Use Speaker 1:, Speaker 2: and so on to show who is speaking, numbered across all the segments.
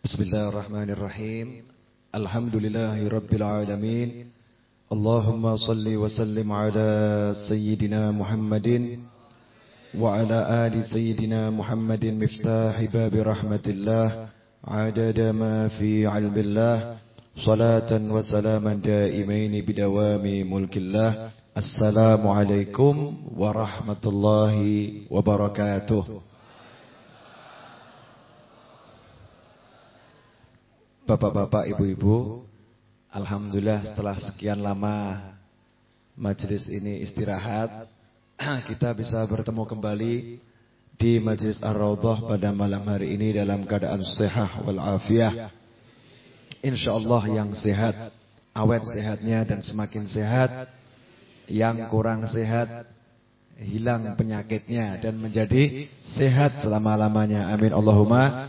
Speaker 1: Bismillahirrahmanirrahim. Alhamdulillahirabbil alamin. Allahumma salli wa sallim ala sayyidina Muhammadin wa ala ali sayyidina Muhammadin miftahi bab rahmatillah adada ma fi 'ilmillah salatan wa salaman daimain bidawami mulkillah. Assalamualaikum warahmatullahi wabarakatuh. Bapak-bapak, ibu-ibu, alhamdulillah setelah sekian lama majelis ini istirahat, kita bisa bertemu kembali di Majelis Ar-Raudhah pada malam hari ini dalam keadaan sehat wal afiah. Insyaallah yang sehat, awet sehatnya dan semakin sehat, yang kurang sehat hilang penyakitnya dan menjadi sehat selama-lamanya. Amin Allahumma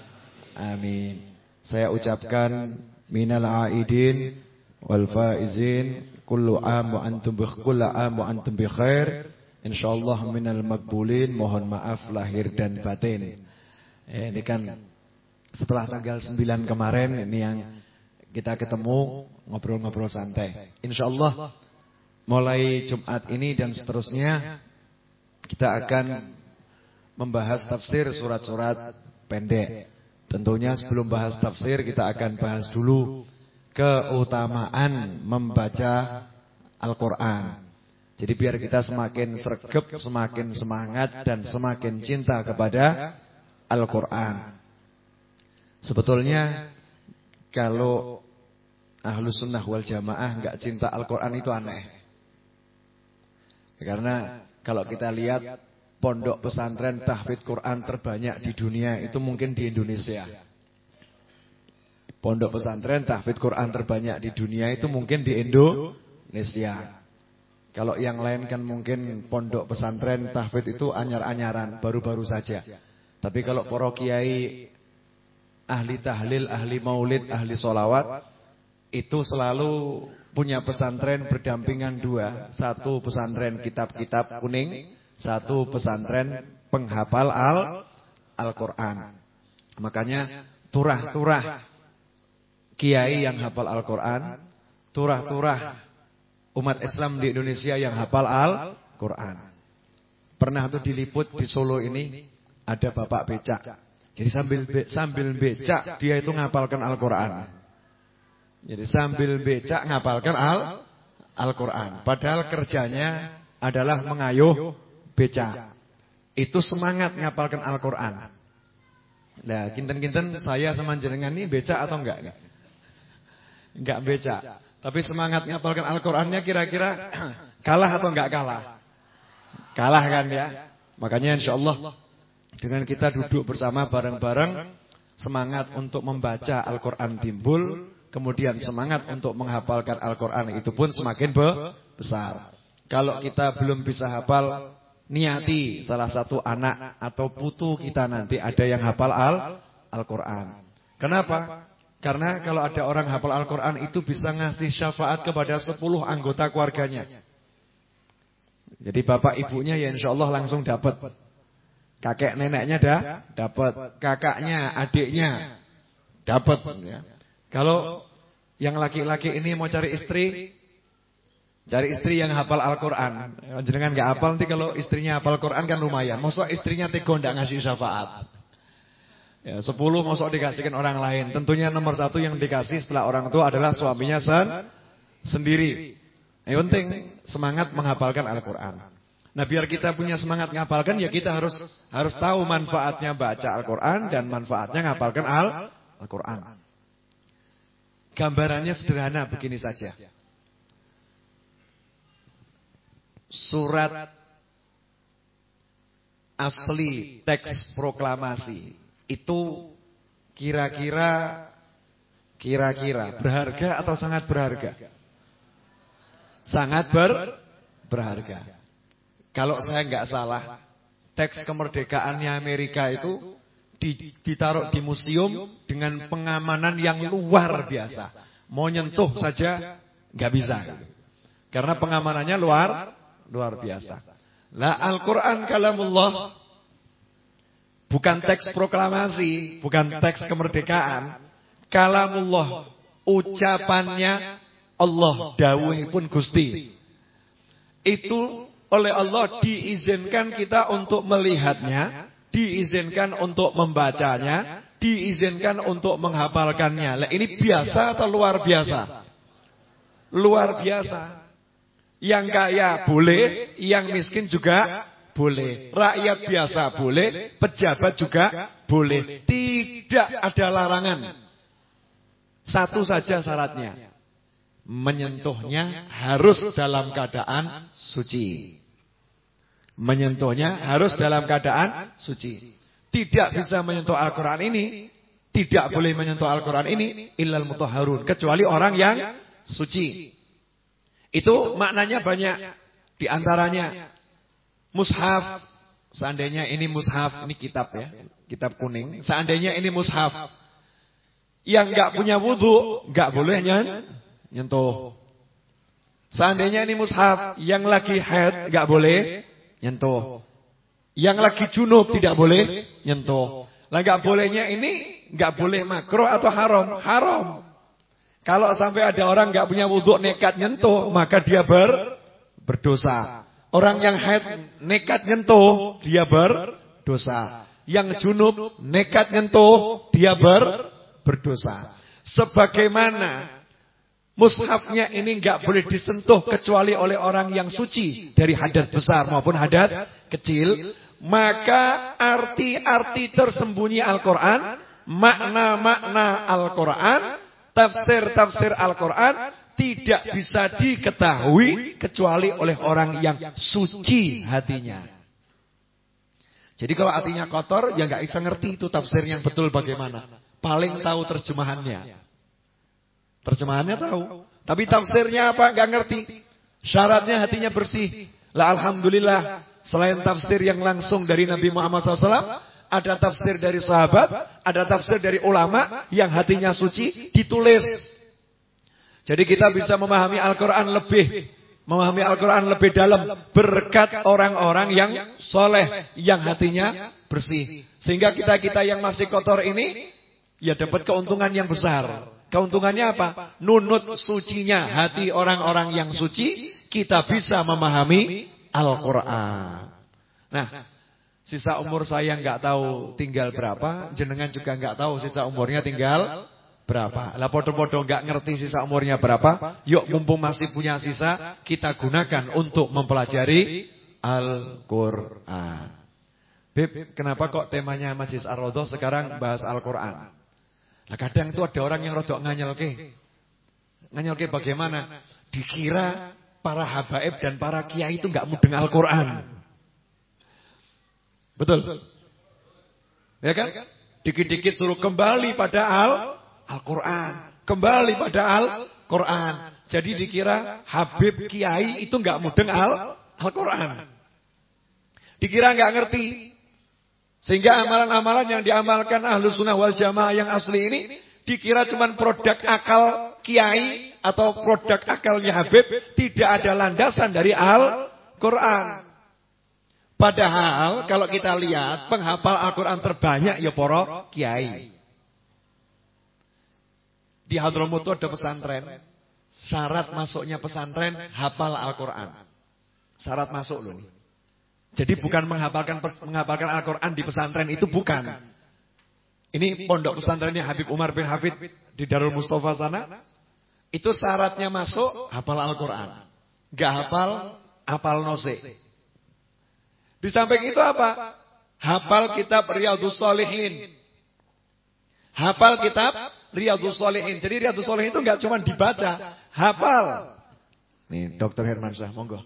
Speaker 1: amin. Saya ucapkan minal aidin wal faizin kullu am wa antum bi kullu am wa antum bi khair. Insyaallah minal maqbulin. Mohon maaf lahir dan batin. Eh, ini kan setelah tanggal 9 kemarin ini yang kita ketemu ngobrol-ngobrol santai. Insyaallah mulai Jumat ini dan seterusnya kita akan membahas tafsir surat-surat pendek. Tentunya sebelum bahas tafsir kita akan bahas dulu keutamaan membaca Al-Quran. Jadi biar kita semakin sergap, semakin semangat dan semakin cinta kepada Al-Quran. Sebetulnya kalau ahlu sunnah wal jamaah nggak cinta Al-Quran itu aneh. Karena kalau kita lihat pondok pesantren tahfidz Quran terbanyak di dunia itu mungkin di Indonesia. Pondok pesantren tahfidz Quran terbanyak di dunia itu mungkin di Indonesia. Kalau yang lain kan mungkin pondok pesantren tahfidz itu anyar-anyaran, baru-baru saja. Tapi kalau para kiai ahli tahlil, ahli maulid, ahli solawat itu selalu punya pesantren berdampingan dua. Satu pesantren kitab-kitab kuning, satu pesantren penghafal al Al-Qur'an. Makanya turah-turah kiai yang hafal Al-Qur'an, turah-turah umat Islam di Indonesia yang hafal Al-Qur'an. Pernah tuh diliput di Solo ini ada bapak becak. Jadi sambil be, sambil becak dia itu ngapalkan Al-Qur'an. Jadi sambil becak ngapalkan Al Al-Qur'an. Padahal kerjanya adalah mengayuh beca. Itu semangat ngapalkan Al-Qur'an. Nah, kinten-kinten saya sama jenengan ini beca atau enggak? Enggak beca. Tapi semangat ngapalkan Al-Qur'annya kira-kira kalah atau enggak kalah? Kalah kan ya? Makanya insyaallah dengan kita duduk bersama bareng-bareng semangat untuk membaca Al-Qur'an timbul, kemudian semangat untuk menghafalkan Al-Qur'an itu pun semakin besar. Kalau kita belum bisa hafal niati salah satu anak atau putu kita nanti ada yang hafal al Al-Qur'an. Kenapa? Karena kalau ada orang hafal Al-Qur'an itu bisa ngasih syafaat kepada 10 anggota keluarganya. Jadi bapak ibunya ya insya Allah langsung dapat. Kakek neneknya dah dapat, kakaknya, adiknya dapat ya. Kalau yang laki-laki ini mau cari istri Cari istri yang hafal Al-Quran. Jangan nggak hafal nanti kalau istrinya hafal Al-Quran kan lumayan. Masa istrinya tegon nggak ngasih syafaat. Ya, sepuluh masa dikasihkan orang lain. Tentunya nomor satu yang dikasih setelah orang tua adalah suaminya sen sendiri. Yang penting semangat menghafalkan Al-Quran. Nah biar kita punya semangat menghafalkan ya kita harus harus tahu manfaatnya baca Al-Quran dan manfaatnya menghafalkan Al-Quran. Gambarannya sederhana begini saja. Surat asli teks proklamasi itu kira-kira kira-kira berharga atau sangat berharga? Sangat ber berharga. Kalau saya nggak salah, teks kemerdekaannya Amerika itu ditaruh di museum dengan pengamanan yang luar biasa. Mau nyentuh saja nggak bisa. Karena pengamanannya luar Luar biasa. Lah Al-Quran kalamullah. Bukan teks proklamasi. Bukan teks kemerdekaan. kalamullah, ucapannya Allah, pun Gusti. Itu oleh Allah diizinkan kita untuk melihatnya, diizinkan untuk membacanya, diizinkan untuk menghafalkannya. Ini biasa atau luar biasa? Luar biasa. Yang kaya boleh, yang miskin juga boleh. Rakyat biasa boleh, pejabat juga boleh. Tidak ada larangan. Satu saja syaratnya. Menyentuhnya harus dalam keadaan suci. Menyentuhnya harus dalam keadaan suci. Tidak bisa menyentuh Al-Quran ini. Tidak boleh menyentuh Al-Quran ini. Illal mutahharun. Kecuali orang yang suci. Itu maknanya banyak. Di antaranya mushaf. Seandainya ini mushaf. Ini kitab ya. Kitab kuning. Seandainya ini mushaf. Yang nggak punya wudhu. nggak boleh nyentuh. Seandainya ini mushaf. Yang lagi head. nggak boleh nyentuh. Yang lagi junub tidak boleh nyentuh. Lah nggak bolehnya ini nggak boleh makro atau haram? Haram. Kalau sampai ada orang nggak punya wudhu nekat nyentuh, maka dia ber berdosa. Orang yang haid nekat nyentuh, dia berdosa. Yang junub nekat nyentuh, dia ber berdosa. Sebagaimana Mushafnya ini nggak boleh disentuh kecuali oleh orang yang suci dari hadat besar maupun hadat kecil. Maka arti-arti tersembunyi Al-Quran, makna-makna Al-Quran, tafsir-tafsir Al-Quran tidak bisa diketahui kecuali oleh orang yang suci hatinya. Jadi kalau hatinya kotor, ya nggak bisa ngerti itu tafsir yang betul bagaimana. Paling tahu terjemahannya. Terjemahannya tahu. Tapi tafsirnya apa? Gak ngerti. Syaratnya hatinya bersih. Lah Alhamdulillah. Selain tafsir yang langsung dari Nabi Muhammad SAW. Ada tafsir dari sahabat. Ada tafsir dari ulama. Yang hatinya suci. Ditulis. Jadi kita bisa memahami Al-Quran lebih. Memahami Al-Quran lebih dalam. Berkat orang-orang yang soleh. Yang hatinya bersih. Sehingga kita-kita yang masih kotor ini. Ya dapat keuntungan yang besar. Keuntungannya apa? Nunut sucinya hati orang-orang yang suci, kita bisa memahami Al-Quran. Nah, sisa umur saya nggak tahu tinggal berapa, jenengan juga nggak tahu sisa umurnya tinggal berapa. Lah podo-podo nggak ngerti sisa umurnya berapa, yuk mumpung masih punya sisa, kita gunakan untuk mempelajari Al-Quran. Beb, kenapa kok temanya Majlis Ar-Rodoh sekarang bahas Al-Quran? Nah kadang itu ada orang yang rodok nganyelke. Nganyelke bagaimana? Dikira para habaib dan para kiai itu nggak mudeng Al-Quran. Betul? Ya kan? Dikit-dikit suruh kembali pada Al-Quran. Kembali pada Al-Quran. Jadi dikira Habib Kiai itu nggak mudeng Al-Quran. Dikira nggak ngerti. Sehingga amalan-amalan yang diamalkan ahlu sunnah wal jamaah yang asli ini dikira cuma produk akal kiai atau produk akalnya Habib, tidak ada landasan dari Al-Quran. Padahal kalau kita lihat penghafal Al-Quran terbanyak ya poro kiai. Di Hadramut itu ada pesantren. Syarat masuknya pesantren hafal Al-Quran. Syarat masuk loh. Jadi bukan menghafalkan menghafalkan Al-Qur'an di pesantren itu bukan. Ini pondok pesantrennya Habib Umar bin Hafid di Darul Mustafa sana. Itu syaratnya masuk hafal Al-Qur'an. Gak hafal, hafal nose. Di samping itu apa? Hafal kitab Riyadhus Shalihin. Hafal kitab Riyadhus Shalihin. Jadi Riyadhus Shalihin itu enggak cuma dibaca, hafal. Nih, Dokter Hermansyah, monggo.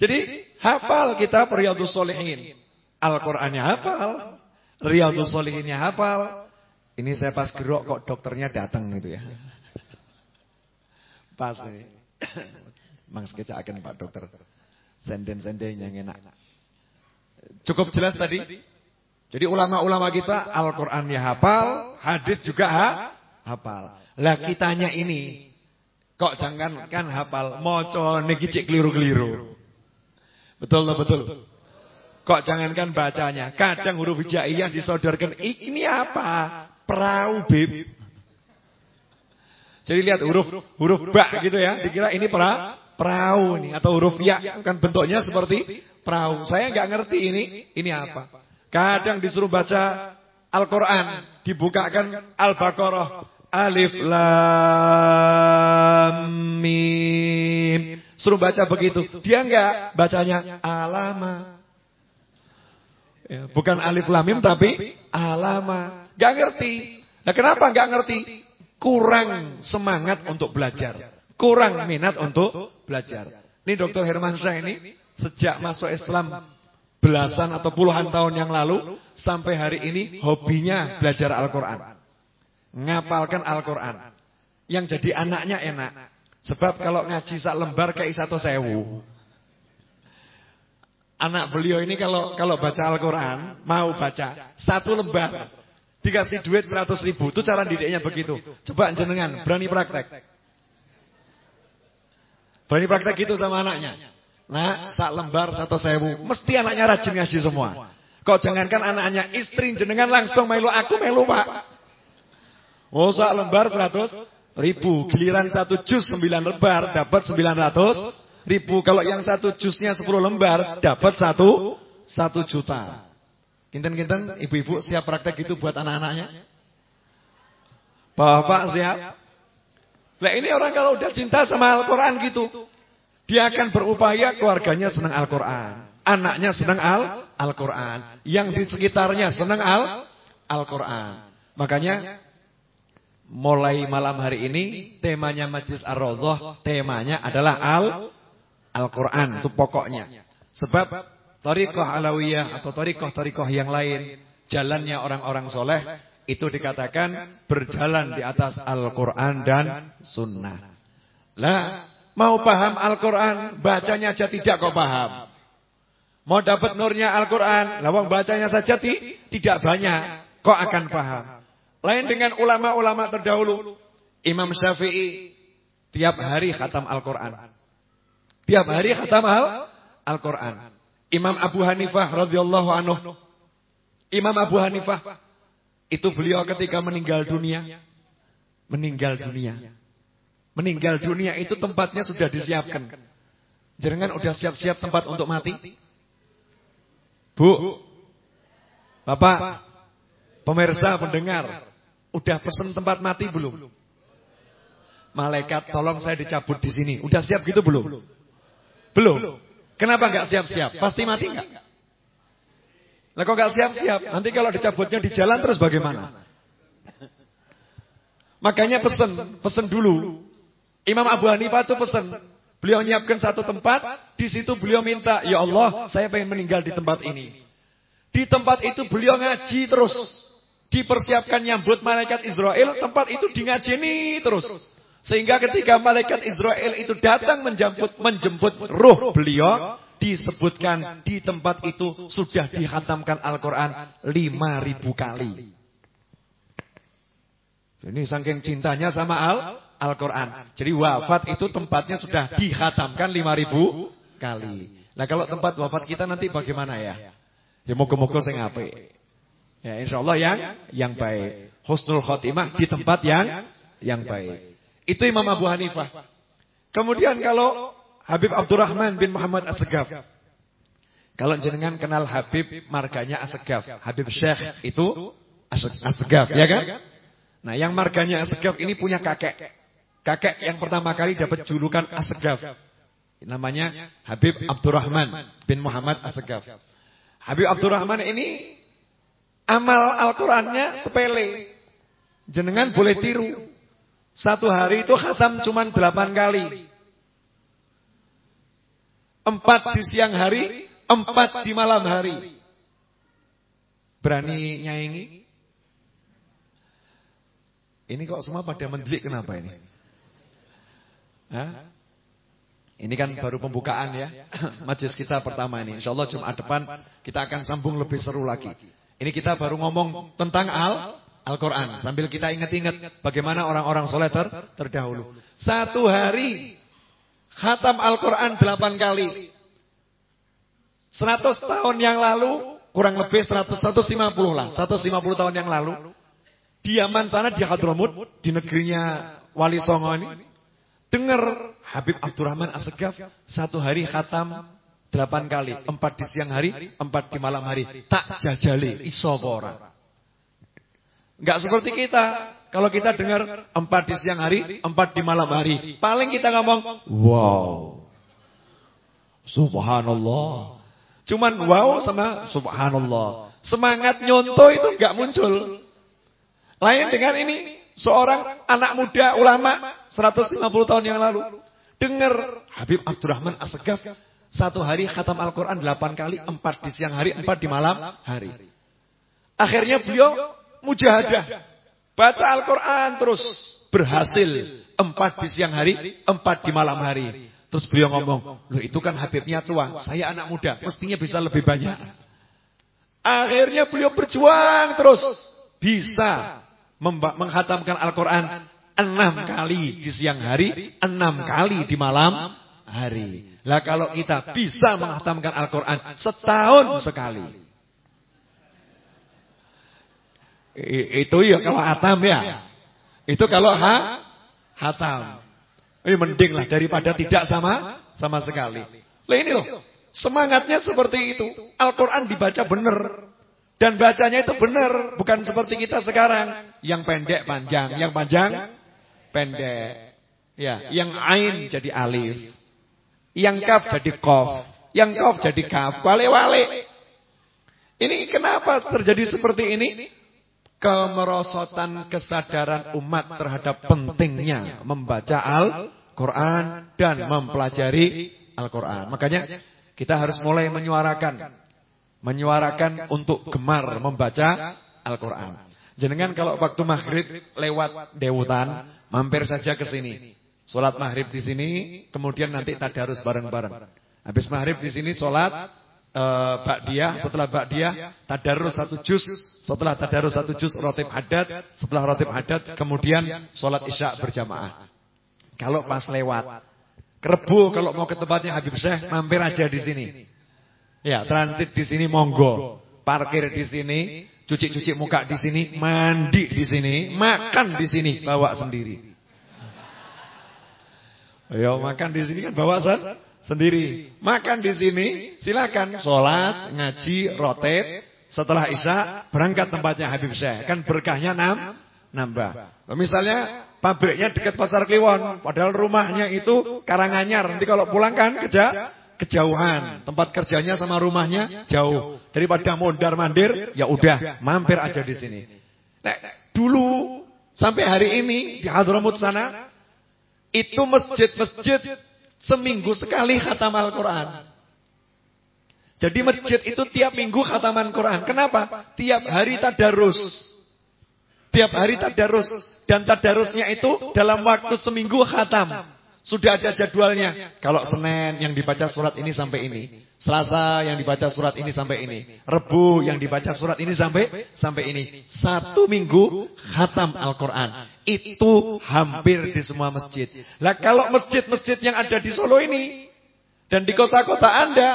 Speaker 1: Jadi hafal kita Riyadhus Shalihin. Al-Qur'annya hafal, Riyadhus Shalihinnya hafal. Ini saya pas gerok kok dokternya datang gitu ya. Pas nih. Mang akan Pak Dokter. Senden-senden yang enak. Cukup jelas tadi? Jadi ulama-ulama kita Al-Qur'annya hafal, hadis juga ha? hafal. Lah kitanya ini kok jangan kan hafal, maca niki cek keliru-keliru. Betul lah betul. Kok jangankan bacanya, kadang huruf hijaiyah disodorkan. Ini apa? Perahu bib. Jadi lihat huruf huruf ba gitu ya, dikira ini pra, perahu ini atau huruf ya kan bentuknya seperti perahu. Saya nggak ngerti ini ini apa. Kadang disuruh baca Al-Qur'an, dibukakan Al-Baqarah, Alif Lam Mim. Suruh baca begitu. Dia enggak bacanya alama. Ya, bukan alif lam mim tapi alama. Enggak ngerti. Nah, kenapa enggak ngerti? kurang semangat untuk belajar. Kurang minat untuk belajar. Ini Dr. Hermansyah ini sejak masuk Islam belasan atau puluhan tahun yang lalu sampai hari ini hobinya belajar Al-Quran. Ngapalkan Al-Quran. Yang jadi anaknya enak. Sebab kalau ngaji sak lembar kayak satu sewu. Anak beliau ini kalau kalau baca Al-Quran, mau baca satu lembar Dikasih duit 100 ribu. Itu cara didiknya begitu. Coba jenengan, berani praktek. Berani praktek itu sama anaknya. Nah, sak lembar satu sewu. Mesti anaknya rajin ngaji semua. Kok jangankan anaknya, istri jenengan langsung melu aku melu pak. Oh sak lembar 100 ribu. Giliran satu jus 9 lembar dapat 900 ribu. Kalau yang satu jusnya 10 lembar dapat satu satu juta. Kinten-kinten ibu-ibu siap praktek gitu buat anak-anaknya? Bapak siap? Lah ini orang kalau udah cinta sama Al-Quran gitu. Dia akan berupaya keluarganya senang Al-Quran. Anaknya senang Al-Quran. Yang di sekitarnya senang Al-Quran. Makanya mulai malam hari ini temanya Majlis Ar-Raudhah temanya adalah Al Al-Quran itu pokoknya. Sebab Torikoh alawiyah atau torikoh-torikoh yang lain. Jalannya orang-orang soleh. Itu dikatakan berjalan di atas Al-Quran dan Sunnah. Lah, mau paham Al-Quran, bacanya aja tidak kok paham. Mau dapat nurnya Al-Quran, lawang bacanya saja ti, tidak banyak, kok akan paham. Lain dengan ulama-ulama terdahulu. Imam Syafi'i, tiap hari khatam Al-Quran. Tiap hari khatam Al-Quran. Imam Abu Hanifah radhiyallahu anhu. Imam Abu Hanifah itu beliau ketika meninggal dunia, meninggal dunia. Meninggal dunia itu tempatnya sudah disiapkan. Jangan udah siap-siap tempat untuk mati? Bu, Bapak, pemirsa, pendengar, udah pesen tempat mati belum? Malaikat, tolong saya dicabut di sini. Udah siap gitu belum? Belum. Kenapa nggak siap-siap? Pasti mati nggak? Lah kok nggak siap-siap? Nanti kalau dicabutnya di jalan terus bagaimana? Makanya pesen, pesen dulu. Imam Abu Hanifah itu pesen. Beliau menyiapkan satu tempat, di situ beliau minta, "Ya Allah, saya pengen meninggal di tempat ini." Di tempat itu beliau ngaji terus. Dipersiapkan nyambut malaikat Israel, tempat itu di ngajini terus. Sehingga ketika malaikat Israel itu datang menjemput menjemput ruh beliau disebutkan di tempat itu sudah dihantamkan Al-Qur'an 5000 kali. Ini saking cintanya sama Al Al-Qur'an. Jadi wafat itu tempatnya sudah dihatamkan 5000 kali. Nah, kalau tempat wafat kita nanti bagaimana ya? Ya moga-moga sing apik. Ya insyaallah yang yang baik. Husnul khotimah di tempat yang yang baik. Itu Imam Abu Hanifah. Kemudian kalau Habib Abdurrahman bin Muhammad Asgaf. Kalau jenengan kenal Habib marganya Asgaf. Habib Syekh itu Asgaf, ya kan? Nah, yang marganya Asgaf ini punya kakek. Kakek yang pertama kali dapat julukan Asgaf. Namanya Habib Abdurrahman bin Muhammad Asgaf. Habib Abdurrahman ini amal Al-Qur'annya sepele. Jenengan boleh tiru. Satu hari itu khatam cuma delapan kali. Empat di siang hari, empat di malam hari. Berani nyaingi? Ini kok semua pada mendelik kenapa ini? Hah? Ini kan baru pembukaan ya Majlis kita pertama ini Insya Allah Jumat depan kita akan sambung lebih seru lagi Ini kita baru ngomong tentang Al Al-Quran. Sambil kita ingat-ingat bagaimana orang-orang soleh ter terdahulu. Satu hari khatam Al-Quran delapan kali. 100 tahun yang lalu, kurang lebih 100, 150 lah, 150 tahun yang lalu, di Yaman sana di Hadramut, di negerinya Wali Songo ini, dengar Habib Abdurrahman Asegaf satu hari khatam delapan kali, empat di siang hari, empat di malam hari, tak jajali, iso orang. Enggak seperti kita. Kalau kita dengar empat di siang hari, empat di malam hari, paling kita ngomong, wow, subhanallah. Cuman wow sama subhanallah. Semangat nyonto itu enggak muncul. Lain dengan ini, seorang anak muda ulama 150 tahun yang lalu dengar Habib Abdurrahman Asegaf satu hari khatam Al-Quran 8 kali, 4 di siang hari, 4 di malam hari. Akhirnya beliau mujahadah. Baca Al-Quran terus. Berhasil. 4 di siang hari, 4 di malam hari. Terus beliau ngomong, loh itu kan Habibnya tua, saya anak muda, mestinya bisa lebih banyak. Akhirnya beliau berjuang terus. Bisa menghatamkan Al-Quran enam kali di siang hari, enam kali di malam hari. Lah kalau kita bisa menghatamkan Al-Quran setahun sekali. Itu ya kalau hatam ya. Itu kalau ha, hatam. Ini mending lah daripada tidak sama sama sekali. Lah ini loh, semangatnya seperti itu. Al-Quran dibaca benar. Dan bacanya itu benar, bukan seperti kita sekarang. Yang pendek panjang, yang panjang pendek. Ya, yang ain jadi alif. Yang kaf jadi kof, yang kof jadi kaf. Wale-wale. Ini kenapa terjadi seperti ini? Kemerosotan kesadaran umat terhadap pentingnya membaca Al-Quran dan mempelajari Al-Quran. Makanya kita harus mulai menyuarakan menyuarakan untuk gemar membaca Al-Quran. Jenengan kalau waktu maghrib lewat Dewutan, mampir saja ke sini. Sholat maghrib di sini, kemudian nanti tadarus bareng-bareng. Habis maghrib di sini sholat uh, Ba'diyah, setelah Ba'diyah tadarus satu juz, setelah tadarus satu juz rotib hadat, setelah rotib hadat kemudian sholat isya berjamaah. Kalau pas lewat, kerebu kalau mau ke tempatnya Habib Syekh, mampir aja di sini. Ya, transit di sini monggo. Parkir di sini, cuci-cuci muka di sini, mandi di sini, makan di sini, bawa sendiri. Ayo makan di sini kan bawa sendiri. Makan di sini, silakan sholat, ngaji, rotet. Setelah isya berangkat tempatnya Habib Syekh. Kan berkahnya enam, nambah. Misalnya pabriknya dekat Pasar Kliwon, padahal rumahnya itu Karanganyar. Nanti kalau pulang kan kerja kejauhan. Tempat kerjanya sama rumahnya jauh. Daripada mondar mandir, ya udah mampir aja di sini. Nah, dulu sampai hari ini di Hadramut sana itu masjid-masjid seminggu sekali khatam Al-Qur'an. Jadi masjid itu tiap minggu khataman Quran. Kenapa? Tiap hari tadarus. Tiap hari tadarus dan tadarusnya itu dalam waktu seminggu khatam. Sudah ada jadwalnya. Kalau Senin yang dibaca surat ini sampai ini. Selasa yang dibaca surat ini sampai ini. Rebu yang dibaca surat ini sampai sampai ini. Satu minggu khatam Al-Quran. Itu hampir di semua masjid. Lah kalau masjid-masjid yang ada di Solo ini. Dan di kota-kota Anda.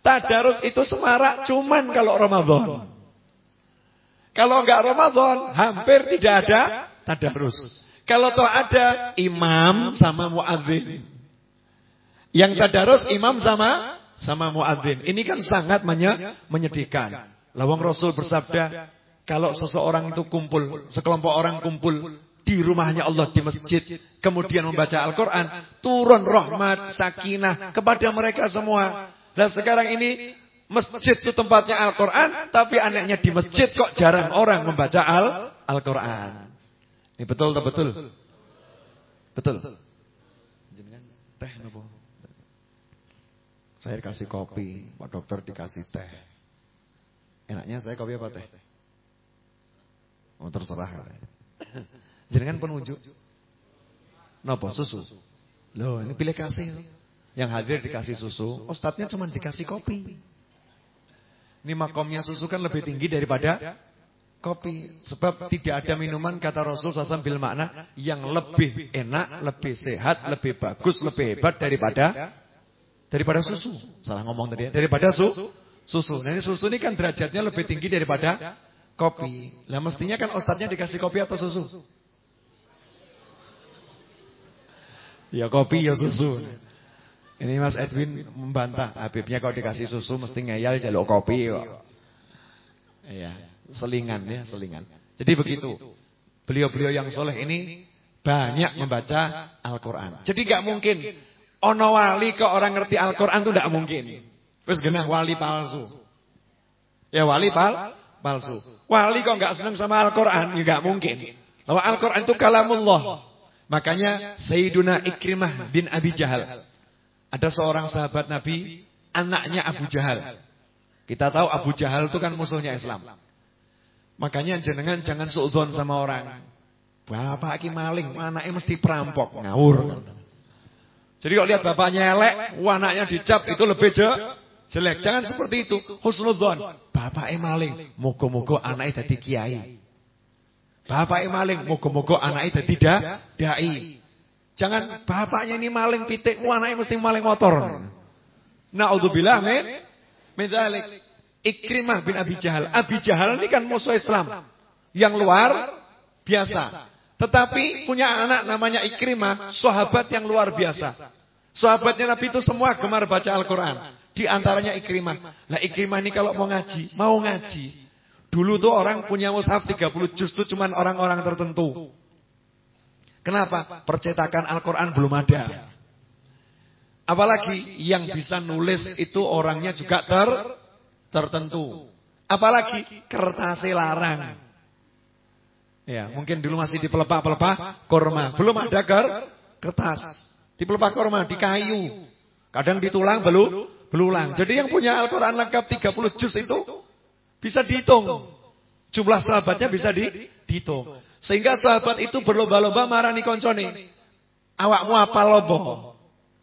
Speaker 1: Tadarus itu semarak cuman kalau Ramadan. Kalau enggak Ramadan hampir tidak ada tadarus. Kalau toh ada imam sama muadzin. Yang tadarus imam sama sama muadzin. Ini kan sangat menyedihkan. Lawang Rasul bersabda, kalau seseorang itu kumpul, sekelompok orang kumpul di rumahnya Allah di masjid, kemudian membaca Al-Qur'an, turun rahmat, sakinah kepada mereka semua. Dan sekarang ini masjid itu tempatnya Al-Qur'an, tapi anehnya di masjid kok jarang orang membaca Al-Qur'an. Ini betul atau betul? Betul. Teh? Saya kasih kopi, Pak Dokter dikasih teh. Enaknya saya kopi apa teh? Oh terserah. Jenengan penuju. Napa susu? Loh, ini pilih kasih. Yang hadir dikasih susu, ustadznya cuma dikasih kopi. Ini makomnya susu kan lebih tinggi daripada kopi. Sebab tidak ada minuman kata Rasul SAW bil makna yang lebih enak, lebih sehat, lebih bagus, lebih hebat daripada Daripada susu. Salah ngomong tadi ya. Daripada su, susu. Nah ini susu ini kan derajatnya lebih tinggi daripada kopi. Lah mestinya kan ustadznya dikasih kopi atau susu? Ya kopi ya susu. Ini Mas Edwin membantah. Habibnya kalau dikasih susu mesti ngeyel jaluk kopi kok. Iya, selingan ya, selingan. Jadi begitu. Beliau-beliau yang soleh ini banyak membaca Al-Quran. Jadi gak mungkin ono wali ke orang ngerti Al-Quran itu gak mungkin. Terus genah wali palsu. Ya wali pal palsu. Wali kok gak senang sama Al-Quran, ya gak mungkin. Bahwa Al-Quran itu kalamullah. Makanya Sayyiduna Ikrimah bin Abi Jahal. Ada seorang sahabat Nabi, anaknya Abu Jahal. Kita tahu Abu Jahal itu kan musuhnya Islam. Makanya jenengan jangan suudzon sama orang. Bapak ki maling, anaknya mesti perampok, ngawur. Jadi kalau lihat bapaknya elek, anaknya dicap itu lebih je, jelek. Jangan seperti itu. Husnudzon. Bapaknya maling, moga-moga anaknya jadi kiai. Bapaknya maling, moga-moga anaknya da, dai. Jangan bapaknya ini maling pitik, anaknya mesti maling motor. Naudzubillah min min. Ikrimah bin Abi Jahal. Abi Jahal ini kan musuh Islam. Yang luar biasa. Tetapi punya anak namanya Ikrimah, sahabat yang luar biasa. Sahabatnya Nabi itu semua gemar baca Al-Quran. Di antaranya Ikrimah. Nah Ikrimah ini kalau mau ngaji, mau ngaji. Dulu tuh orang punya mushaf 30 juz itu cuma orang-orang tertentu. Kenapa? Percetakan Al-Quran belum ada. Apalagi yang bisa nulis itu orangnya juga ter tertentu. Apalagi kertasnya larang. Ya, mungkin dulu masih di pelepah-pelepah korma. Belum ada ker kertas. Di pelepah korma, di kayu. Kadang di tulang belum belulang. Jadi yang punya Al-Quran lengkap 30 juz itu bisa dihitung. Jumlah sahabatnya bisa di, dihitung. Sehingga sahabat itu berlomba-lomba marani koncone. Awakmu apa lobo?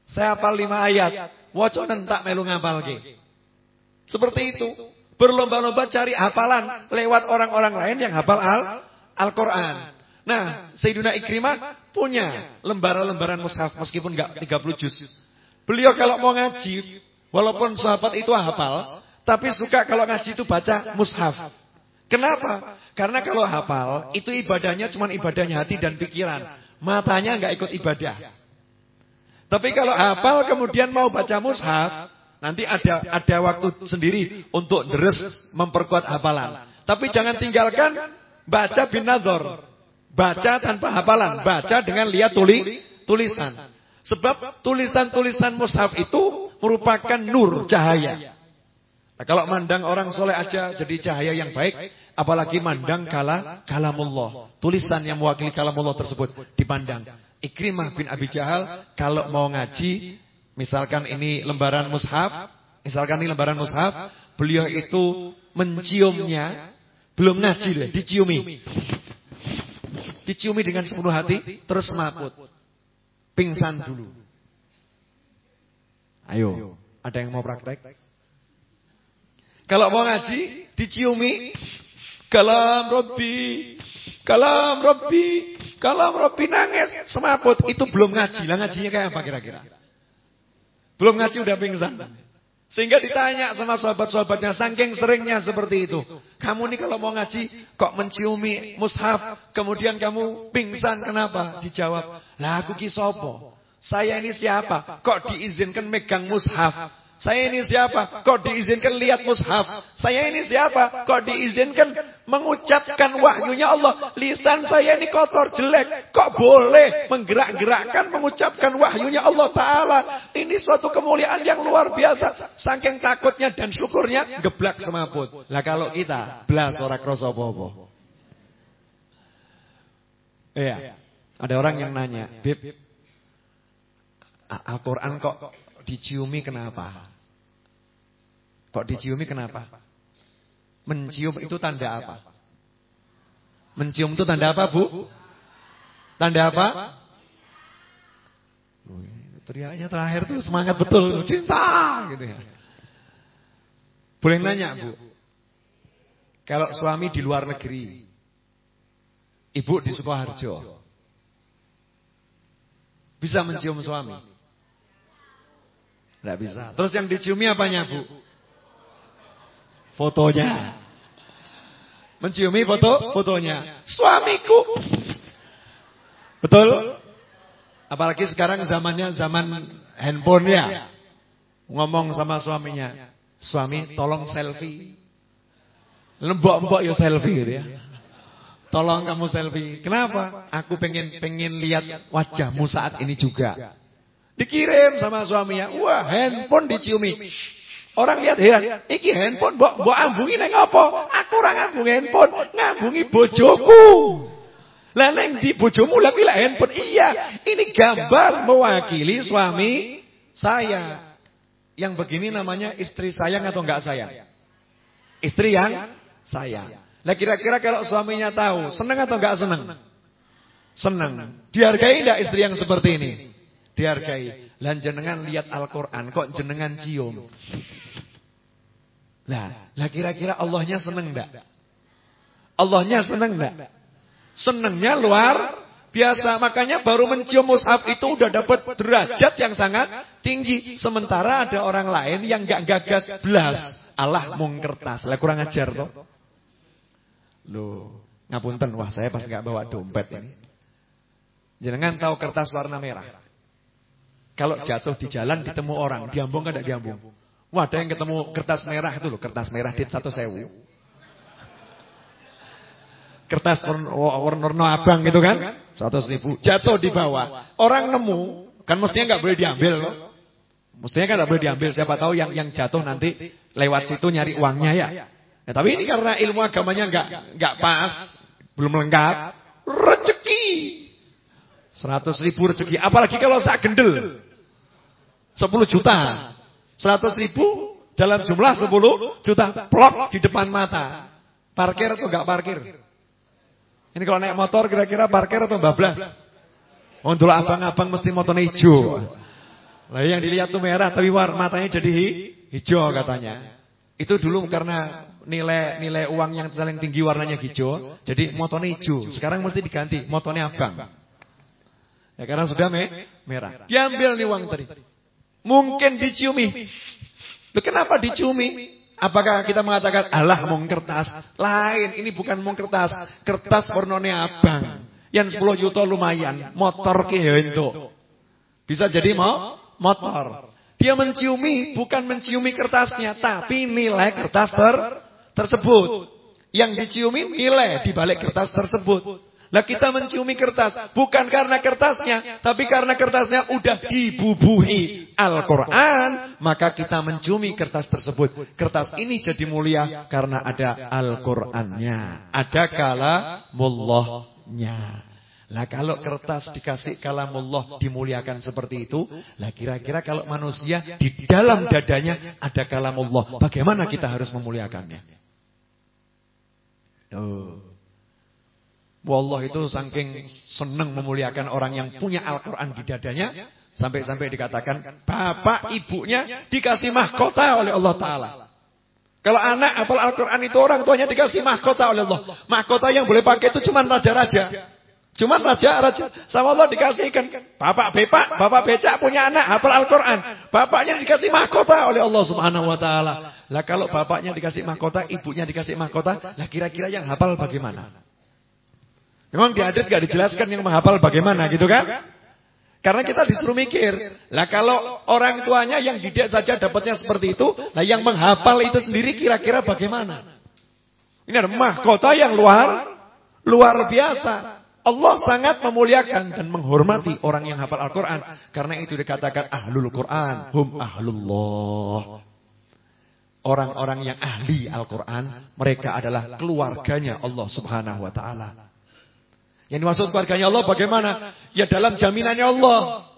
Speaker 1: Saya hafal lima ayat. Waco tak melu ngapal ke. Seperti itu. Berlomba-lomba cari hafalan lewat orang-orang lain yang hafal al Al-Quran. Nah, Sayyidina Ikrimah punya lembaran-lembaran mushaf meskipun enggak 30 juz. Beliau kalau mau ngaji, walaupun sahabat itu hafal, tapi suka kalau ngaji itu baca mushaf. Kenapa? Karena kalau hafal, itu ibadahnya cuma ibadahnya hati dan pikiran. Matanya enggak ikut ibadah. Tapi kalau hafal kemudian mau baca mushaf, nanti ada ada waktu sendiri untuk deres memperkuat hafalan. Tapi jangan tinggalkan Baca bin nadhor. Baca tanpa hafalan. Baca dengan lihat tuli, tulisan. Sebab tulisan-tulisan mushaf itu merupakan nur, cahaya. Nah, kalau mandang orang soleh aja jadi cahaya yang baik. Apalagi mandang kala kalamullah. Tulisan yang mewakili kalamullah tersebut dipandang. Ikrimah bin Abi Jahal kalau mau ngaji. Misalkan ini lembaran mushaf. Misalkan ini lembaran mushaf. Beliau itu menciumnya belum ngaji deh, diciumi. Diciumi dengan sepenuh hati, terus makut. Pingsan dulu. Ayo, ada yang mau praktek? Kalau mau ngaji, diciumi. Kalam Robbi, kalam Robbi, kalam Robbi nangis, semaput. Itu belum ngaji. Lah ngajinya kayak apa kira-kira? Belum ngaji udah pingsan. Sehingga ditanya sama sahabat-sahabatnya, saking seringnya seperti itu. Kamu nih kalau mau ngaji, kok menciumi mushaf, kemudian kamu pingsan, kenapa? Dijawab, lah aku kisopo. Saya ini siapa? Kok diizinkan megang mushaf? Saya ini siapa? Kok diizinkan lihat mushaf? Saya ini siapa? Kok diizinkan mengucapkan wahyunya Allah? Lisan saya ini kotor, jelek. Kok boleh menggerak-gerakkan mengucapkan wahyunya Allah Ta'ala? Ini suatu kemuliaan yang luar biasa. Saking takutnya dan syukurnya, geblak semaput. Lah kalau kita, belas orang krosobobo. Iya. Ada orang yang nanya, Bib, Al-Quran kok diciumi kenapa? Kok diciumi kenapa? Mencium itu tanda apa? Mencium itu tanda apa, Bu? Tanda apa? Teriaknya terakhir tuh semangat betul, cinta gitu ya. Boleh nanya, Bu? Kalau suami di luar negeri, ibu di Sukoharjo, bisa mencium suami? Tidak bisa. Terus yang diciumi apanya Bu? Fotonya. Menciumi foto fotonya. Suamiku. Betul? Apalagi sekarang zamannya zaman handphone ya. Ngomong sama suaminya. Suami tolong selfie. Lembok-lembok ya selfie gitu ya. Tolong kamu selfie. Kenapa? Aku pengen pengen lihat wajahmu saat ini juga. Dikirim sama suaminya. Wah, handphone diciumi. Orang lihat heran, iki handphone mbok mbok ambungi neng apa? Aku ora ngambung handphone, ngambungi bojoku. Lah neng di bojomu lha kuwi handphone. Iya, ini gambar mewakili suami saya. Yang begini namanya istri sayang atau enggak sayang? Istri yang sayang. Lah kira-kira kalau suaminya tahu, senang atau enggak senang? Senang. Dihargai enggak istri yang seperti ini? Dihargai. Lan jenengan lihat Al-Qur'an kok jenengan cium. Lah, lah kira-kira Allahnya senang enggak? Allahnya senang enggak? Senangnya luar biasa. Makanya baru mencium mushaf itu udah dapat derajat yang sangat tinggi. Sementara ada orang lain yang enggak gagas belas. Allah mung kertas. Lah kurang ajar toh. Loh, ngapunten wah saya pas enggak bawa dompet ini. Jenengan tahu kertas warna merah? Kalau jatuh di jalan ditemu orang, diambung kan tidak diambung? Wah ada yang ketemu kertas merah itu loh, kertas merah di satu sewu. Kertas warna abang gitu kan, satu ribu. Jatuh di bawah, orang nemu, kan mestinya nggak boleh diambil loh. Mestinya kan nggak boleh diambil. Siapa tahu yang yang jatuh nanti lewat situ nyari uangnya ya. Ya, tapi ini karena ilmu agamanya nggak nggak pas, belum lengkap, rezeki. Seratus ribu rezeki, apalagi kalau saya gendel. sepuluh juta. seratus ribu dalam jumlah sepuluh juta. Plok di depan mata. Parkir atau enggak parkir? Ini kalau naik motor kira-kira parkir atau bablas? Untuk abang-abang mesti motornya hijau. Lah yang dilihat tuh merah tapi war matanya jadi hijau katanya. Itu dulu karena nilai nilai uang yang paling tinggi warnanya hijau, jadi motornya hijau. Sekarang mesti diganti, motornya abang. Ya karena sudah me merah. Diambil nih uang tadi. Mungkin diciumi. Loh, kenapa diciumi? Apakah kita mengatakan Allah mau kertas? Lain, ini bukan mau kertas. Kertas warnane abang. Yang 10 juta lumayan, motor ke itu. Bisa jadi mau motor. Dia menciumi bukan menciumi kertasnya, tapi nilai kertas ter tersebut. Yang diciumi nilai di balik kertas tersebut. Lah kita menciumi kertas bukan karena kertasnya, tapi karena kertasnya udah dibubuhi Al-Qur'an, maka kita menciumi kertas tersebut. Kertas ini jadi mulia karena ada Al-Qur'annya. Ada kalamullahnya. Lah kalau kertas dikasih kalamullah dimuliakan seperti itu, lah kira-kira kalau manusia di dalam dadanya ada kalamullah, bagaimana kita harus memuliakannya? Oh. Wallah itu saking senang memuliakan orang yang punya Al-Quran di dadanya. Sampai-sampai dikatakan, bapak ibunya dikasih mahkota oleh Allah Ta'ala. Kalau anak apal Al-Quran itu orang tuanya dikasih mahkota oleh Allah. Mahkota yang boleh pakai itu cuma raja-raja. Cuma raja-raja. Sama Allah dikasihkan. Bapak bepak, bapak becak punya anak hafal Al-Quran. Bapaknya dikasih mahkota oleh Allah Subhanahu Wa Taala. Lah kalau bapaknya dikasih mahkota, ibunya dikasih mahkota, lah kira-kira yang hafal bagaimana? Memang di hadis gak dijelaskan yang menghafal bagaimana gitu kan? Karena kita disuruh mikir. Lah kalau orang tuanya yang didik saja dapatnya seperti itu, lah yang menghafal itu sendiri kira-kira bagaimana? Ini ada mahkota yang luar luar biasa. Allah sangat memuliakan dan menghormati orang yang hafal Al-Quran. Karena itu dikatakan ahlul Quran. Hum ahlullah. Orang-orang yang ahli Al-Quran. Mereka adalah keluarganya Allah subhanahu wa ta'ala. Yang dimaksud keluarganya Allah bagaimana? Ya dalam jaminannya Allah.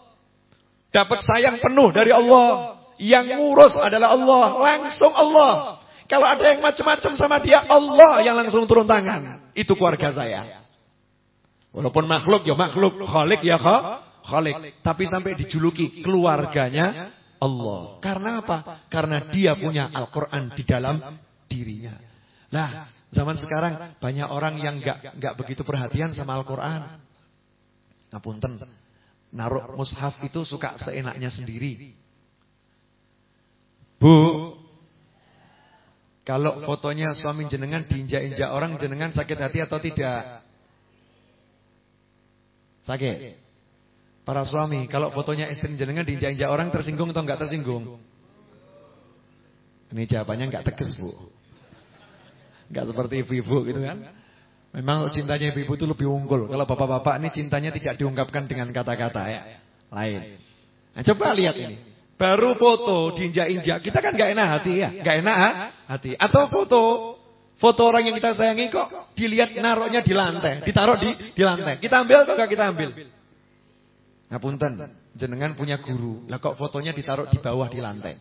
Speaker 1: Dapat sayang penuh dari Allah. Yang ngurus adalah Allah. Langsung Allah. Kalau ada yang macam-macam sama dia, Allah yang langsung turun tangan. Itu keluarga saya. Walaupun makhluk ya makhluk. Khalik ya khalik. Tapi sampai dijuluki keluarganya Allah. Karena apa? Karena dia punya Al-Quran di dalam dirinya. Nah, Zaman sekarang banyak orang yang nggak nggak begitu perhatian sama Al-Qur'an. Ngapunten. Naruh mushaf itu suka seenaknya sendiri. Bu, kalau fotonya suami jenengan diinjak-injak orang jenengan sakit hati atau tidak? Sakit. Para suami, kalau fotonya istri jenengan diinjak-injak orang tersinggung atau enggak tersinggung? Ini jawabannya enggak tegas, Bu. Enggak seperti ibu-ibu gitu kan. Memang cintanya ibu-ibu itu lebih unggul. Kalau bapak-bapak ini cintanya tidak diungkapkan dengan kata-kata ya. Lain. Nah, coba lihat ini. Baru foto diinjak-injak, kita kan gak enak hati ya, gak enak hati. Atau foto, foto orang yang kita sayangi kok dilihat naruhnya di lantai, ditaruh di di lantai. Kita ambil atau gak kita ambil? Ngapunten, jenengan punya guru, lah kok fotonya ditaruh di bawah di lantai.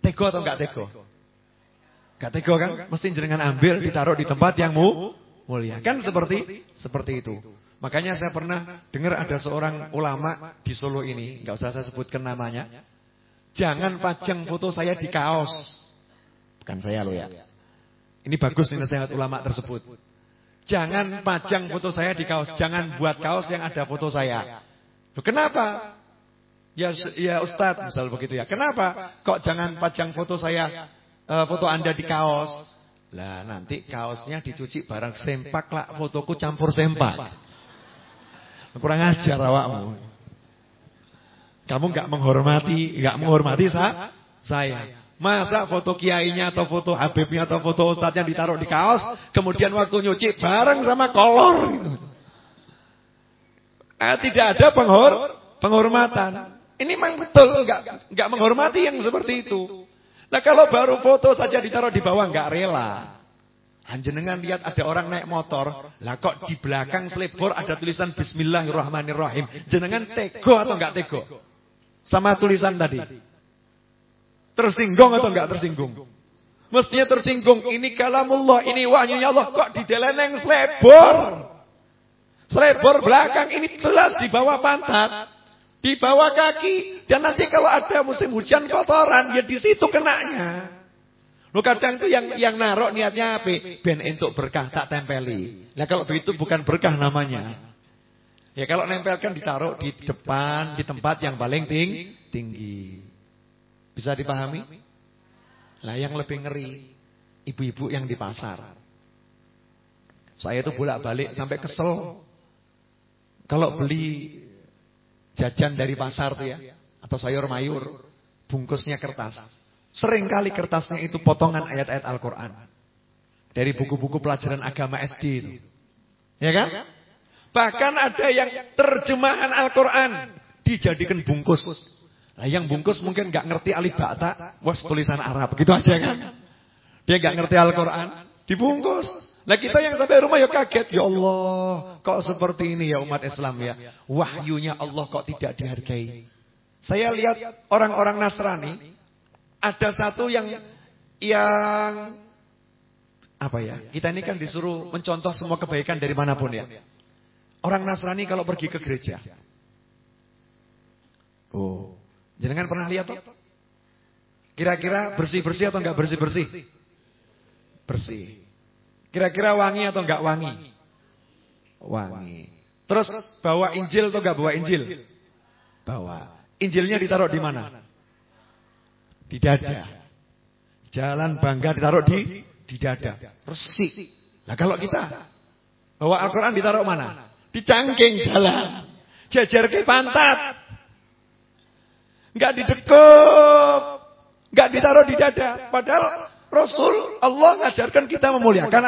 Speaker 1: Tego atau gak tego? Gak tego kan? Mesti jenengan ambil, ditaruh di tempat yang mu, mulia. Kan seperti seperti itu. Makanya saya pernah dengar ada seorang ulama di Solo ini, nggak usah saya sebutkan namanya. Jangan pajang foto saya di kaos. Bukan saya loh ya. Ini bagus ini nasihat ulama tersebut. Jangan pajang foto saya di kaos. Jangan buat kaos yang ada foto saya. Loh, kenapa? Ya, ya Ustadz, misal begitu ya. Kenapa? Kok jangan pajang foto saya, uh, foto Anda di kaos? Lah nanti kaosnya dicuci barang sempak lah, fotoku campur sempak. Kurang ajar awakmu. Kamu nggak menghormati, nggak menghormati sa saya. Masa foto kiainya atau foto Habibnya atau foto ustadznya ditaruh di kaos, kemudian waktu nyuci bareng sama kolor. Eh, tidak ada penghor, penghormatan. Ini memang betul nggak nggak menghormati yang seperti itu. Nah kalau baru foto saja ditaruh di bawah nggak rela. Anjenengan lihat ada orang naik motor, lah kok di belakang selebor ada tulisan Bismillahirrahmanirrahim. Jenengan tego atau enggak tego? sama tulisan tadi? Tersinggung atau enggak tersinggung? Mestinya tersinggung. Ini kalamullah, ini wahyunya Allah. Kok di yang selebor? Selebor belakang ini jelas di bawah pantat. Di bawah kaki. Dan nanti kalau ada musim hujan kotoran, ya di situ kenanya. Lo kadang itu yang yang narok niatnya apa? Ben untuk berkah tak tempeli. Nah kalau begitu bukan berkah namanya. Ya kalau nempelkan ditaruh di depan, di tempat yang paling ting tinggi. Bisa dipahami? Lah yang lebih ngeri, ibu-ibu yang di pasar. Saya itu bolak-balik sampai kesel. Kalau beli jajan dari pasar tuh ya, atau sayur mayur, bungkusnya kertas. Seringkali kertasnya itu potongan ayat-ayat Al-Quran. Dari buku-buku pelajaran agama SD itu. Ya kan? Bahkan ada yang terjemahan Al-Quran dijadikan bungkus. Nah, yang bungkus mungkin nggak ngerti alif bata, was tulisan Arab, gitu aja kan? Dia nggak ngerti Al-Quran, dibungkus. Nah kita yang sampai rumah ya kaget, ya Allah, kok seperti ini ya umat Islam ya? Wahyunya Allah kok tidak dihargai. Saya lihat orang-orang Nasrani, ada satu yang yang apa ya? Kita ini kan disuruh mencontoh semua kebaikan dari mana pun ya. Orang Nasrani kalau pergi ke gereja. Oh, jenengan pernah lihat tuh? Kira-kira bersih-bersih atau enggak bersih-bersih? Bersih. Kira-kira wangi atau enggak wangi? Wangi. Terus bawa Injil atau enggak bawa Injil? Bawa. Injilnya ditaruh di mana? Di dada. Jalan bangga ditaruh di di dada. Bersih. Nah kalau kita bawa Al-Quran ditaruh mana? Di cangking jalan. Jajar ke pantat. Enggak didekup. Enggak ditaruh di dada. Padahal Rasul Allah ngajarkan kita memuliakan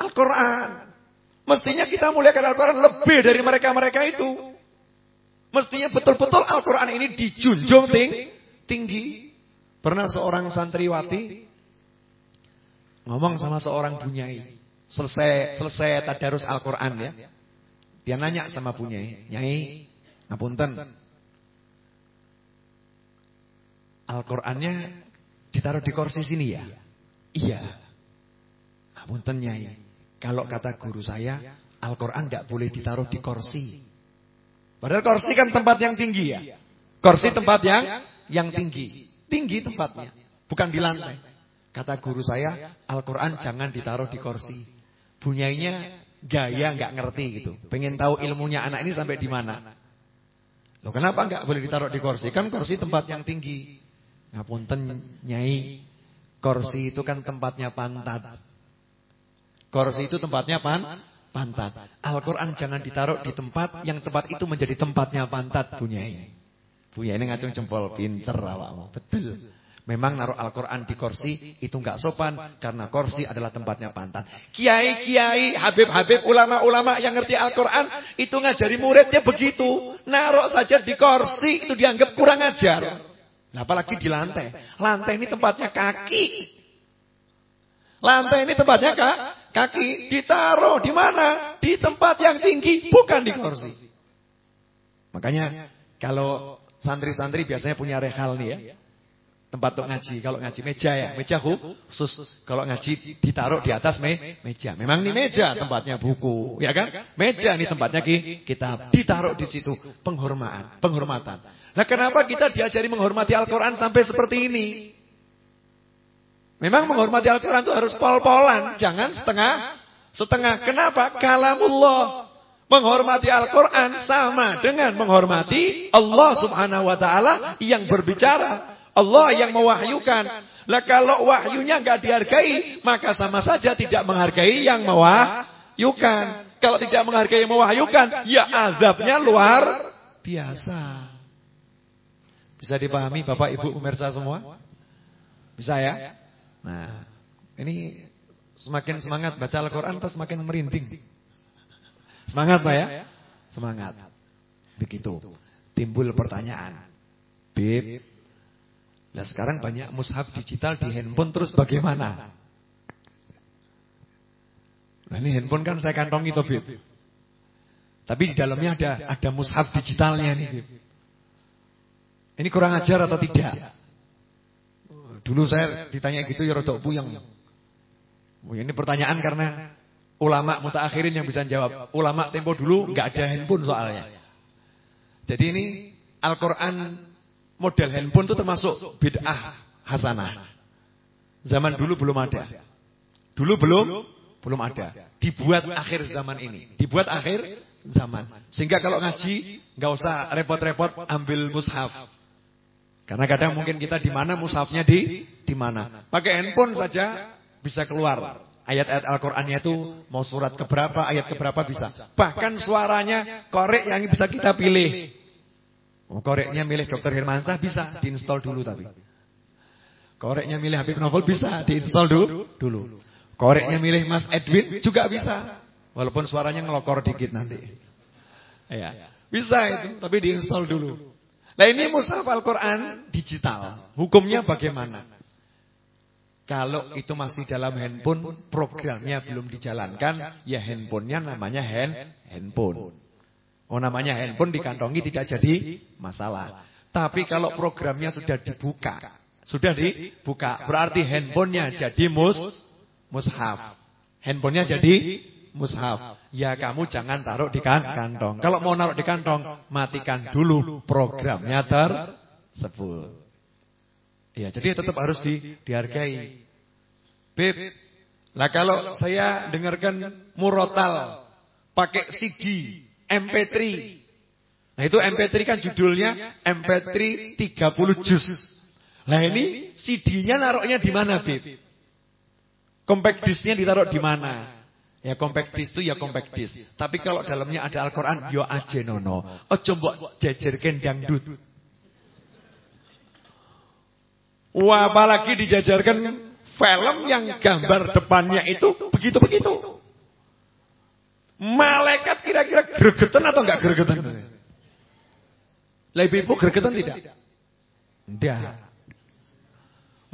Speaker 1: Al-Quran. Mestinya kita muliakan Al-Quran lebih dari mereka-mereka itu. Mestinya betul-betul Al-Quran ini dijunjung ting tinggi. Pernah seorang santriwati ngomong sama seorang bunyai. Selesai selesai tadarus Al-Quran ya. Dia nanya sama punyai, "Nyai, ngapunten. Al-Qur'annya ditaruh di kursi sini ya?" "Iya." "Ngapunten, Nyai. Kalau kata guru saya, Al-Qur'an enggak boleh ditaruh di kursi." Padahal kursi kan tempat yang tinggi ya. Kursi tempat yang yang tinggi. Tinggi tempatnya, bukan di lantai. Kata guru saya, Al-Qur'an jangan ditaruh di kursi. Bunyainya gaya nggak ngerti gitu. Pengen tahu ilmunya anak ini sampai di mana. Loh kenapa nggak boleh ditaruh di kursi? Kan kursi tempat yang tinggi. Ngapunten Nyai, kursi itu kan tempatnya pantat. Kursi itu tempatnya pan pantat. Al-Qur'an jangan ditaruh di tempat yang tempat itu menjadi tempatnya pantat, Bu Nyai. Bu Nyai ini ngacung jempol, pinter awakmu. Betul. Memang naruh Al-Quran di kursi itu nggak sopan karena kursi adalah tempatnya pantat. Kiai-kiai, habib-habib, ulama-ulama yang ngerti Al-Quran itu ngajari muridnya begitu. Naruh saja di kursi itu dianggap kurang ajar. Nah, apalagi di lantai. Lantai ini tempatnya kaki. Lantai ini tempatnya kak, kaki. Ditaruh di mana? Di tempat yang tinggi, bukan di kursi. Makanya kalau santri-santri biasanya punya rehal nih ya tempat untuk ngaji. Kalau ngaji meja ya, meja khusus. Kalau ngaji ditaruh di atas me, meja. Memang ini meja tempatnya buku, ya kan? Meja ini tempatnya ki, kitab. Ditaruh di situ penghormatan, penghormatan. Nah, kenapa kita diajari menghormati Al-Qur'an sampai seperti ini? Memang menghormati Al-Qur'an itu harus pol-polan, jangan setengah setengah. Kenapa? Kalamullah. Menghormati Al-Quran sama dengan menghormati Allah subhanahu wa ta'ala yang berbicara. Allah yang mewahyukan. Lah kalau wahyunya nggak dihargai, maka sama saja tidak menghargai yang mewahyukan. Kalau tidak menghargai yang mewahyukan, ya azabnya luar biasa. Bisa dipahami Bapak Ibu pemirsa semua? Bisa ya? Nah, ini semakin semangat baca Al-Qur'an atau semakin merinding? Semangat Pak ya? Semangat. Begitu. Timbul pertanyaan. Bib, Nah sekarang banyak mushaf digital di handphone terus bagaimana? Nah ini handphone kan saya kantongi toh Bib. Tapi di dalamnya ada ada mushaf digitalnya nih Bib. Ini kurang ajar atau tidak? Dulu saya ditanya gitu ya rodok yang Ini pertanyaan karena ulama mutaakhirin yang bisa jawab. Ulama tempo dulu nggak ada handphone soalnya. Jadi ini Al-Qur'an model handphone itu termasuk bid'ah hasanah. Zaman dulu belum ada. Dulu belum belum ada. Dibuat akhir zaman ini. Dibuat akhir zaman. Sehingga kalau ngaji nggak usah repot-repot ambil mushaf. Karena kadang mungkin kita di mana mushafnya di di mana. Pakai handphone saja bisa keluar. Ayat-ayat Al-Qur'annya itu mau surat keberapa, ayat keberapa bisa. Bahkan suaranya korek yang bisa kita pilih. Oh, koreknya milih Dokter Hermansah bisa diinstal dulu tapi. Koreknya milih Habib Novel bisa diinstal dulu. dulu. Koreknya milih Mas Edwin juga bisa. Walaupun suaranya ngelokor dikit nanti. Ya. Bisa itu, tapi diinstal dulu. Nah ini mushaf Al-Quran digital. Hukumnya bagaimana? Kalau itu masih dalam handphone, programnya belum dijalankan, ya handphonenya namanya hand handphone. Oh namanya handphone dikantongi tidak jadi masalah. Tapi kalau programnya sudah dibuka, sudah dibuka, berarti handphonenya jadi mus mushaf. Handphonenya jadi mushaf. Ya kamu jangan taruh di kan kantong. Kalau mau naruh di kantong, matikan dulu programnya tersebut. Ya, jadi tetap harus di, dihargai. Beb, lah kalau saya dengarkan murotal pakai CD MP3. Nah itu MP3 kan judulnya MP3 30 juz. Nah ini CD-nya naruhnya di mana, Bib? Compact disk-nya ditaruh di mana? Ya compact disk itu ya compact disk. Tapi kalau dalamnya ada Al-Qur'an yo ya aja nono. Ojo mbok jejerken dangdut. Wah, apalagi dijajarkan film yang gambar depannya itu begitu-begitu. Malaikat kira-kira gregetan atau enggak gregetan? Lebih ibu gregetan tidak? Tidak.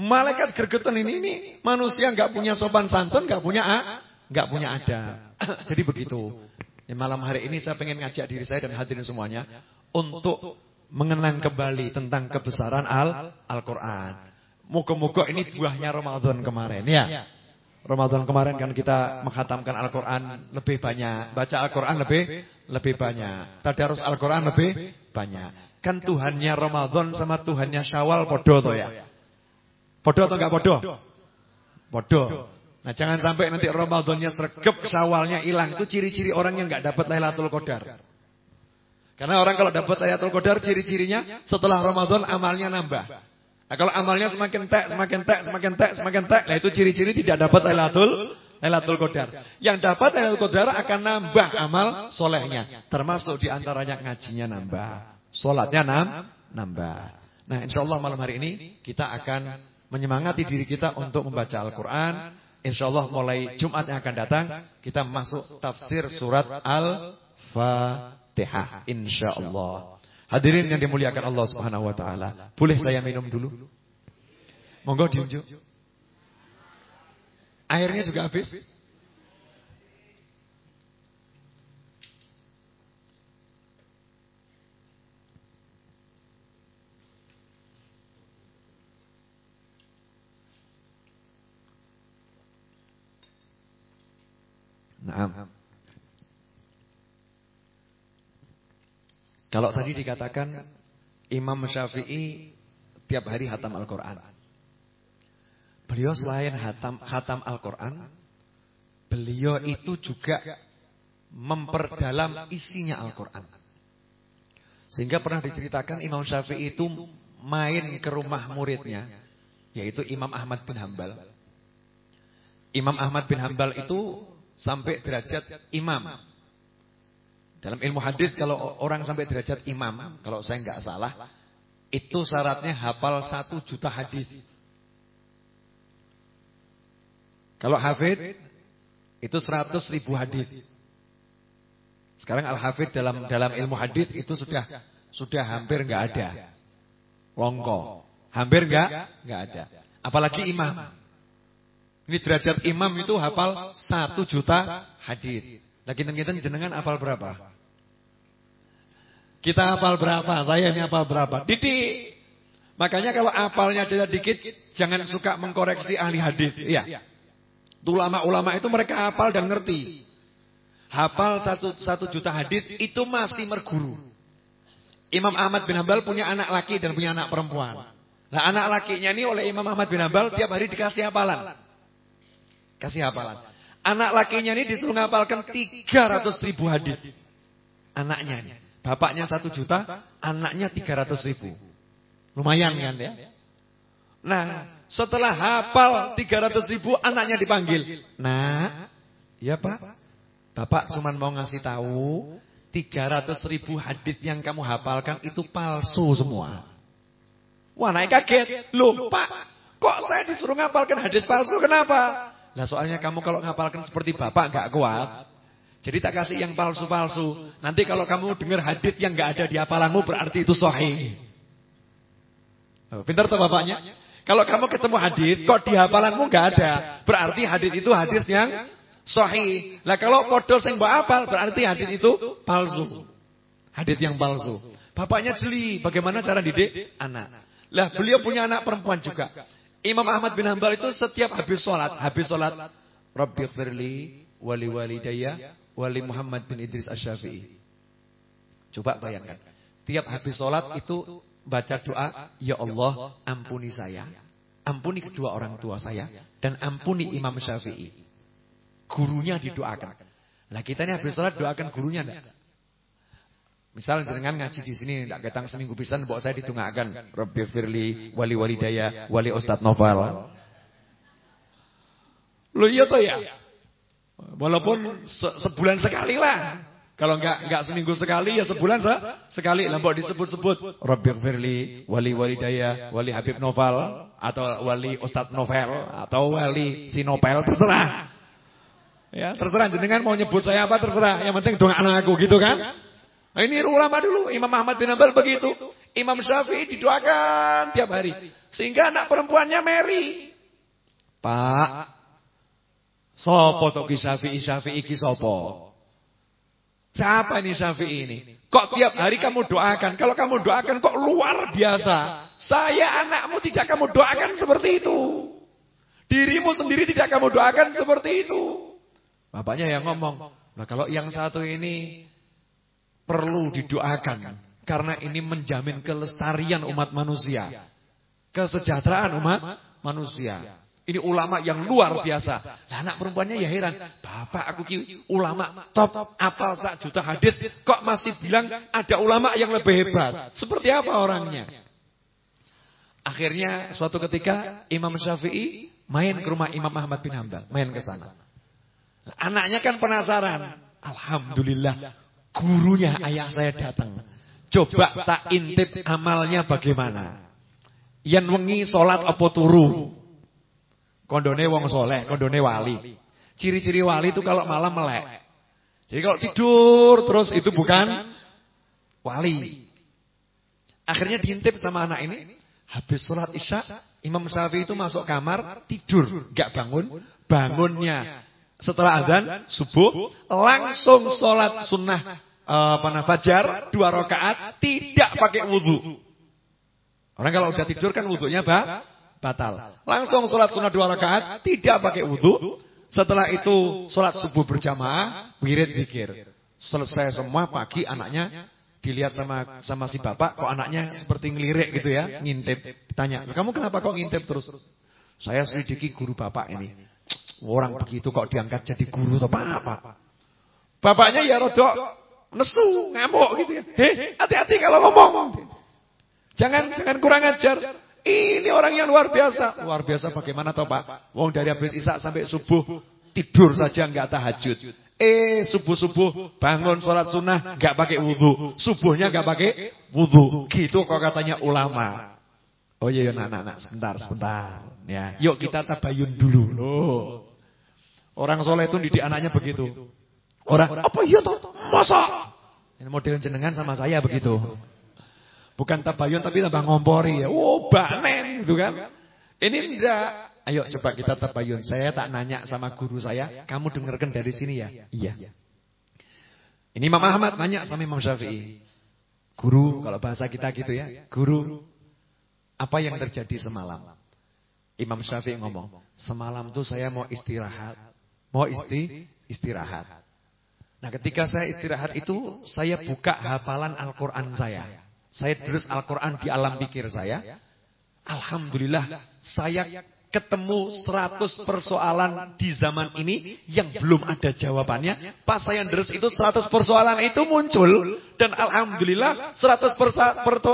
Speaker 1: Malaikat gregetan ini ini manusia enggak punya sopan santun, enggak punya a, enggak punya ada. Jadi begitu. Ya, malam hari ini saya pengen ngajak diri saya dan hadirin semuanya untuk mengenang kembali tentang kebesaran Al Al-Qur'an. Moga-moga ini buahnya Ramadan kemarin ya. Ramadan kemarin kan kita menghatamkan Al-Quran lebih banyak. Baca Al-Quran lebih lebih banyak. Tadarus Al-Quran lebih banyak. Kan Tuhannya Ramadan sama Tuhannya Syawal podo toh ya. Podo atau enggak podo? Podo. Nah jangan sampai nanti Ramadannya sergap Syawalnya hilang. Itu ciri-ciri orang yang enggak dapat Lailatul Qadar. Karena orang kalau dapat Lailatul Qadar ciri-cirinya setelah Ramadan amalnya nambah. Nah, kalau amalnya semakin tek, semakin tek, semakin tek, semakin tek, nah itu ciri-ciri tidak dapat Lailatul Lailatul Qadar. Yang dapat Lailatul Qadar akan nambah amal solehnya. Termasuk di antaranya ngajinya nambah. Sholatnya nam, nambah. Nah insya Allah malam hari ini kita akan menyemangati diri kita untuk membaca Al-Quran. Insya Allah mulai Jumat yang akan datang kita masuk tafsir surat Al-Fatihah. Insya Allah. Hadirin yang dimuliakan Allah Subhanahu wa taala. Boleh saya minum dulu? Monggo diunjuk. Airnya juga habis? Nah. Kalau tadi dikatakan Imam Syafi'i tiap hari hatam Al-Quran. Beliau selain hatam, hatam Al-Quran, beliau itu juga memperdalam isinya Al-Quran. Sehingga pernah diceritakan Imam Syafi'i itu main ke rumah muridnya, yaitu Imam Ahmad bin Hambal. Imam Ahmad bin Hambal itu sampai derajat imam dalam ilmu hadis kalau orang sampai derajat imam, kalau saya nggak salah, itu syaratnya hafal satu juta hadis. Kalau hafid itu seratus ribu hadis. Sekarang al hafid dalam dalam ilmu hadis itu sudah sudah hampir nggak ada, longko, hampir nggak nggak ada. Apalagi imam. Ini derajat imam itu hafal satu juta hadis. Nah kita-kita jenengan hafal berapa? Kita hafal berapa? Saya ini hafal berapa? Didik. Makanya kalau hafalnya saja dikit, jangan suka mengkoreksi ahli hadis. Iya. Ulama-ulama itu mereka hafal dan ngerti. Hafal satu, satu juta hadis itu masih merguru. Imam Ahmad bin Hambal punya anak laki dan punya anak perempuan. Nah anak lakinya ini oleh Imam Ahmad bin Hambal tiap hari dikasih hafalan. Kasih hafalan. Anak lakinya ini disuruh ngapalkan 300 ribu hadis. Anaknya. ini. Bapaknya satu juta, anaknya 300 ribu. Lumayan kan ya? Nah, setelah hafal 300 ribu, anaknya dipanggil. Nah, ya Pak. Bapak cuma mau ngasih tahu 300 ribu hadis yang kamu hafalkan itu palsu semua. Wah naik kaget. Loh kok saya disuruh ngapalkan hadis palsu kenapa? Lah soalnya kamu kalau ngapalkan seperti bapak nggak kuat. Jadi tak kasih yang palsu-palsu. Nanti kalau kamu dengar hadis yang nggak ada di hafalanmu berarti itu. Oh, pintar tuh bapaknya? Kalau kamu ketemu hadis kok di hafalanmu nggak ada, berarti hadis itu hadis yang sahih. Lah kalau podo sing mbok hafal berarti hadis itu palsu. Hadis yang palsu. Bapaknya jeli, bagaimana cara didik anak. Lah beliau punya anak perempuan juga. Imam Ahmad bin Hanbal itu setiap habis sholat, habis sholat, Rabbi firli wali walidayya wali Muhammad bin Idris Asy-Syafi'i. Coba bayangkan. Tiap habis sholat itu baca doa, Ya Allah ampuni saya. Ampuni kedua orang tua saya. Dan ampuni Imam Syafi'i. Gurunya didoakan. Lah kita ini habis sholat doakan gurunya enggak? Misal dengan ngaji di sini tidak ketang seminggu pisan bawa saya ditunggakan Rabbi Firli, wali walidaya, wali Ustadz Novel. Lo iya toh ya? Walaupun se sebulan sekali lah. Kalau enggak enggak seminggu sekali ya sebulan se sekali lah mbok disebut-sebut Rabbi Firli, wali walidaya, wali Habib Novel atau wali Ustadz Novel atau wali Sinopel terserah. Ya, terserah dengan mau nyebut saya apa terserah. Yang penting doa anakku gitu kan? Nah, ini ulama dulu, Imam Ahmad bin Hanbal begitu. Imam Syafi'i didoakan tiap hari. Sehingga anak perempuannya Mary. Pak, sopo to ki Syafi'i, Syafi'i ki sopo? Siapa ini Syafi'i ini? Kok tiap hari kamu doakan? Kalau kamu doakan kok luar biasa. Saya anakmu tidak kamu doakan seperti itu. Dirimu sendiri tidak kamu doakan seperti itu. Bapaknya yang ngomong. Nah kalau yang satu ini perlu didoakan karena ini menjamin kelestarian umat manusia, kesejahteraan umat manusia. Ini ulama yang luar biasa. Lah anak perempuannya ya heran, "Bapak aku ki ulama top apal sak juta hadis, kok masih bilang ada ulama yang lebih hebat?" Seperti apa orangnya? Akhirnya suatu ketika Imam Syafi'i main ke rumah Imam Ahmad bin Hambal, main ke sana. Anaknya kan penasaran. Alhamdulillah, gurunya ayah saya datang. Coba tak intip amalnya bagaimana. Yang wengi sholat apa turu. Kondone wong soleh, kondone wali. Ciri-ciri wali itu kalau malam melek. Jadi kalau tidur terus itu bukan wali. Akhirnya diintip sama anak ini. Habis sholat isya, Imam Syafi'i itu masuk kamar, tidur. Gak bangun. Bangunnya setelah azan, subuh. Langsung sholat sunnah uh, apa fajar, dua rakaat, tidak pakai wudhu. Orang kalau udah tidur kan wudhunya bah, batal. Langsung sholat sunnah dua rakaat, tidak pakai wudhu. Setelah itu sholat subuh berjamaah, wirid dikir. Selesai semua pagi anaknya dilihat sama sama si bapak, kok anaknya seperti ngelirik gitu ya, ngintip. Tanya, kamu kenapa kok ngintip terus? Saya selidiki guru bapak ini. Orang begitu kok diangkat jadi guru atau apa? Bapaknya ya rodok nesu, ngamuk gitu ya. Hei, hati-hati kalau ngomong. Jangan jangan kurang ajar. Ini orang yang luar biasa. Luar biasa bagaimana toh Pak? Wong dari habis isak sampai subuh tidur saja enggak tahajud. Eh subuh-subuh bangun sholat sunnah enggak pakai wudhu. Subuhnya enggak pakai wudhu. Gitu kok katanya ulama. Oh iya, iya nak, nak, nak, sebentar, sebentar. Ya, yuk kita tabayun dulu. Loh. Orang soleh itu didik anaknya begitu. Orang, apa iya toh? Masa? Ini model jenengan sama saya begitu. Bukan tabayun tapi tambah ngompori ya. Oh, banen gitu kan. Ini enggak. Ayo coba kita tabayun. Saya tak nanya sama guru saya, kamu dengarkan dari sini ya? Iya. Ini Imam Ahmad nanya sama Imam Syafi'i. Guru, kalau bahasa kita gitu ya. Guru, apa yang terjadi semalam? Imam Syafi'i ngomong, semalam tuh saya mau istirahat. Mau isti istirahat. Nah ketika saya istirahat itu, saya buka hafalan Al-Quran saya. Saya terus Al-Quran di alam pikir saya. Alhamdulillah saya ketemu 100 persoalan di zaman ini yang belum ada jawabannya. Pas saya terus itu 100 persoalan itu muncul. Dan Alhamdulillah 100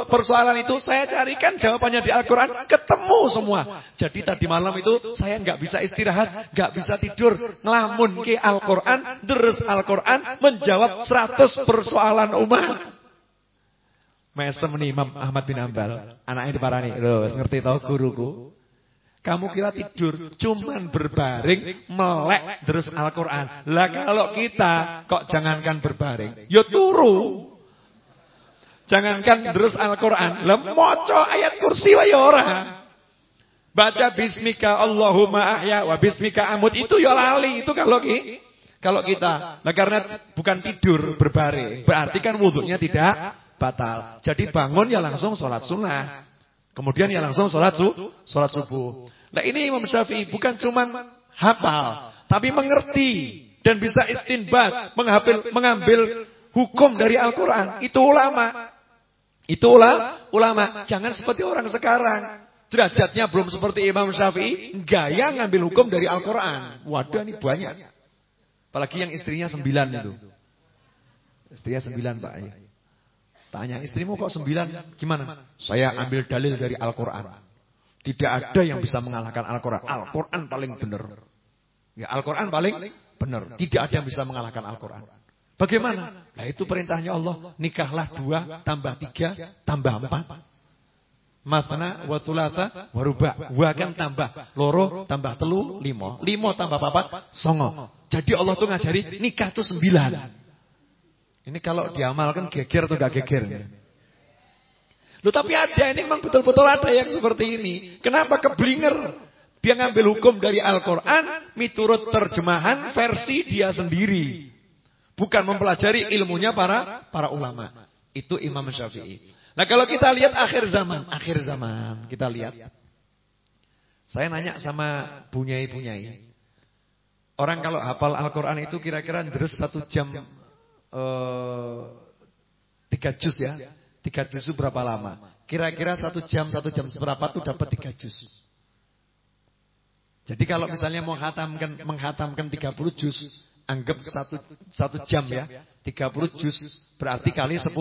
Speaker 1: persoalan itu saya carikan jawabannya di Al-Quran. Ketemu semua. Jadi tadi malam itu saya nggak bisa istirahat, nggak bisa tidur. Ngelamun ke Al-Quran, terus Al-Quran menjawab 100 persoalan umat. Mesem nih Imam Ahmad bin Ambal. Anaknya di Parani. Loh, ngerti tau guruku. Kamu kira tidur cuman berbaring melek terus Al-Qur'an. Lah kalau kita kok jangankan berbaring, ya turu. Jangankan terus Al-Qur'an, lah maca ayat kursi wae ya ora. Baca bismika Allahumma ahya wa bismika amut itu ya lali itu kalau ki kalau kita. Nah karena bukan tidur berbaring, berarti kan wudhunya tidak batal. Jadi bangun ya langsung sholat sunnah. Kemudian ya langsung sholat su, sholat subuh. Nah ini Imam Syafi'i bukan cuma hafal, tapi mengerti dan bisa istinbat, mengambil, mengambil hukum dari Al-Quran. Itu ulama. Itu ulama. Jangan seperti orang sekarang. Derajatnya belum seperti Imam Syafi'i, gaya ngambil hukum dari Al-Quran. Wadah ini banyak. Apalagi yang istrinya sembilan itu. Istrinya sembilan Pak. Tanya istrimu kok sembilan? Gimana? Saya ambil dalil dari Al-Quran. Tidak ada yang bisa mengalahkan Al-Quran. Al-Quran paling benar. Ya Al-Quran paling benar. Tidak ada yang bisa mengalahkan Al-Quran. Bagaimana? Nah itu perintahnya Allah. Nikahlah dua, tambah tiga, tambah empat. Matna wa tulata wa ruba. Wa kan tambah loro tambah telu limo. Limo tambah papat songo. Jadi Allah tuh ngajari nikah tuh sembilan. Ini kalau diamalkan geger atau gak geger? Loh tapi ada ini memang betul-betul ada yang seperti ini. Kenapa keblinger? Dia ngambil hukum dari Al-Quran, miturut terjemahan versi dia sendiri. Bukan mempelajari ilmunya para para ulama. Itu Imam Syafi'i. Nah kalau kita lihat akhir zaman, akhir zaman kita lihat. Saya nanya sama bunyai-bunyai. Orang kalau hafal Al-Quran itu kira-kira terus satu jam uh, tiga juz ya. Tiga juz berapa lama? Kira-kira satu jam, satu jam seberapa tuh dapat tiga juz. Jadi kalau misalnya menghatamkan menghatamkan 30 juz, anggap satu satu jam ya, 30 juz berarti kali 10 10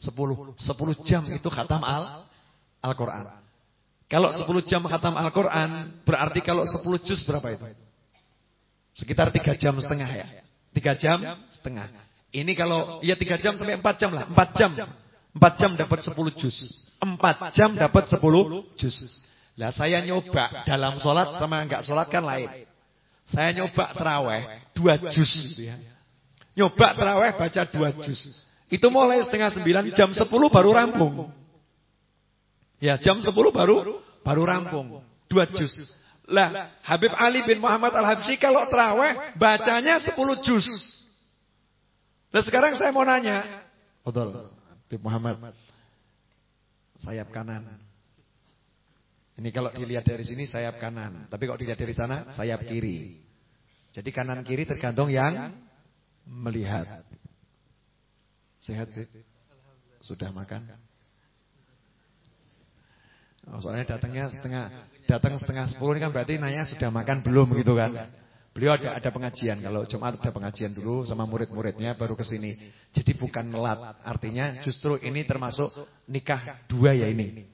Speaker 1: 10 jam itu khatam al Al-Qur'an. Kalau 10 jam khatam Al-Quran, berarti kalau 10 juz berapa itu? Sekitar 3 jam setengah ya. 3 jam setengah. Ini kalau, ya 3 jam sampai 4 jam lah. 4 jam. 4 jam dapat 10 juz. 4 jam dapat 10 juz. Lah saya nyoba dalam sholat sama enggak sholat kan lain. Saya nyoba terawih 2 juz gitu ya. Nyoba terawih baca 2 juz. Itu mulai setengah 9, jam 10 baru rampung. Ya, jam 10 baru baru rampung. Dua juz. Lah, Habib Ali bin Muhammad Al-Habsyi kalau terawih bacanya 10 juz. Lah sekarang saya mau nanya. Betul. Habib Muhammad. Sayap kanan. Ini kalau dilihat dari sini sayap kanan. Tapi kalau dilihat dari sana sayap kiri. Jadi kanan kiri tergantung yang melihat. Sehat, Sudah makan? Oh, soalnya datangnya setengah datang setengah sepuluh ini kan berarti nanya sudah makan belum gitu kan? Beliau ada ada pengajian kalau Jumat ada pengajian dulu sama murid-muridnya baru ke sini. Jadi bukan melat, artinya justru ini termasuk nikah dua ya ini.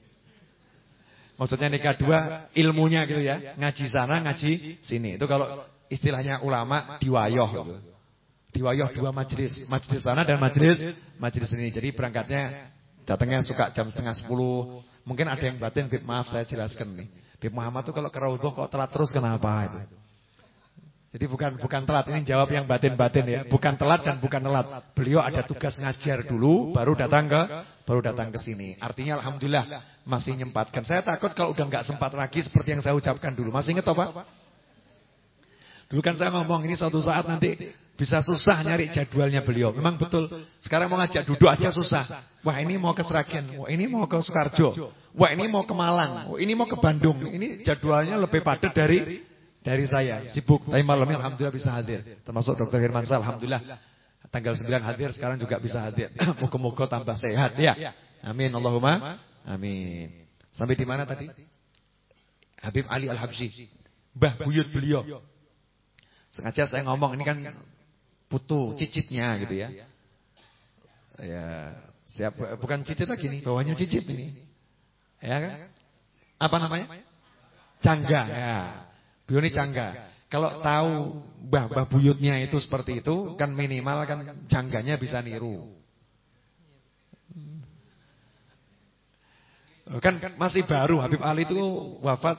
Speaker 1: Maksudnya nikah dua ilmunya gitu ya, ngaji sana ngaji sini. Itu kalau istilahnya ulama diwayoh gitu. Diwayoh dua majelis, majelis sana dan majelis majelis ini. Jadi berangkatnya datangnya suka jam setengah sepuluh Mungkin ada yang batin, maaf saya jelaskan nih. Bib Muhammad tuh kalau ke Raudhah kok telat terus kenapa itu? Jadi bukan bukan telat, ini jawab yang batin-batin ya. Bukan telat dan bukan telat. Beliau ada tugas ngajar dulu, baru datang ke baru datang ke sini. Artinya alhamdulillah masih nyempatkan. Saya takut kalau udah nggak sempat lagi seperti yang saya ucapkan dulu. Masih ingat apa? Dulu kan saya ngomong ini suatu saat nanti bisa susah nyari jadwalnya beliau. Memang betul. Sekarang mau ngajak duduk aja susah. Wah ini mau ke Seragen. Wah ini mau ke Sukarjo. Wah ini mau ke Malang. Wah ini mau ke Bandung. Ini jadwalnya lebih padat dari dari saya. Sibuk. Tapi malamnya Alhamdulillah bisa hadir. Termasuk Dr. Firmansyah Alhamdulillah. Tanggal 9 hadir. Sekarang juga bisa hadir. Moga-moga tambah sehat. Ya. Amin. Allahumma. Amin. Sampai di mana tadi? Habib Ali Al-Habsyi. Bah buyut beliau. Sengaja saya ngomong ini kan putu cicitnya gitu ya. Ya, siap bukan cicit lagi nih, bawahnya cicit ini. Ya kan? Apa namanya? Cangga ya. Ini cangga. Kalau tahu bah-bah buyutnya itu seperti itu, kan minimal kan cangganya bisa niru. Kan masih baru Habib Ali itu wafat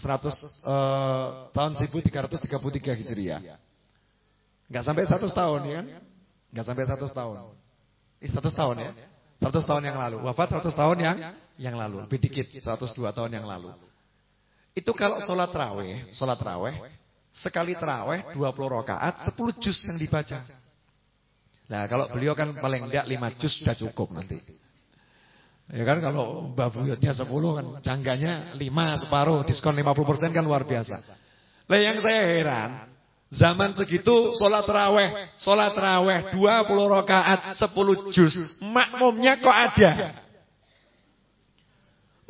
Speaker 1: 100 uh, eh, tahun 1333 Hijriah. Enggak sampai 100 tahun ya kan? Enggak sampai 100 tahun. Eh 100 tahun ya? 100 tahun yang lalu. Wafat 100 tahun yang yang lalu, lebih dikit 102 tahun yang lalu. Itu kalau sholat raweh, sholat raweh, sekali teraweh 20 rakaat, 10 juz yang dibaca. Nah kalau beliau kan paling enggak 5 juz sudah cukup nanti. Ya kan kalau Mbak Buyutnya 10 kan cangganya 5 separuh diskon 50% kan luar biasa. Lah yang saya heran Zaman segitu sholat raweh Sholat raweh 20 rakaat 10 juz Makmumnya kok ada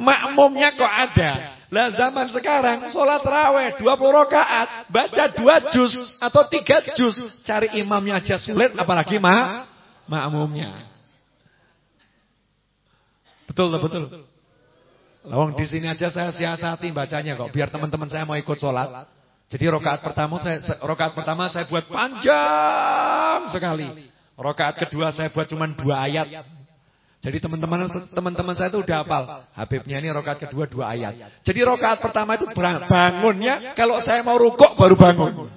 Speaker 1: Makmumnya kok ada Lah zaman sekarang sholat raweh 20 rakaat Baca 2 juz Atau 3 juz Cari imamnya aja sulit Apalagi mak makmumnya Betul betul. Lawang di sini aja saya siasati bacanya kok biar teman-teman saya mau ikut sholat. Jadi rokaat pertama saya rokaat pertama saya buat panjang sekali. Rokaat kedua saya buat cuma dua ayat. Jadi teman-teman teman-teman saya itu udah hafal. Habibnya ini rokaat kedua dua ayat. Jadi rokaat pertama itu bangunnya kalau saya mau rukuk baru bangun.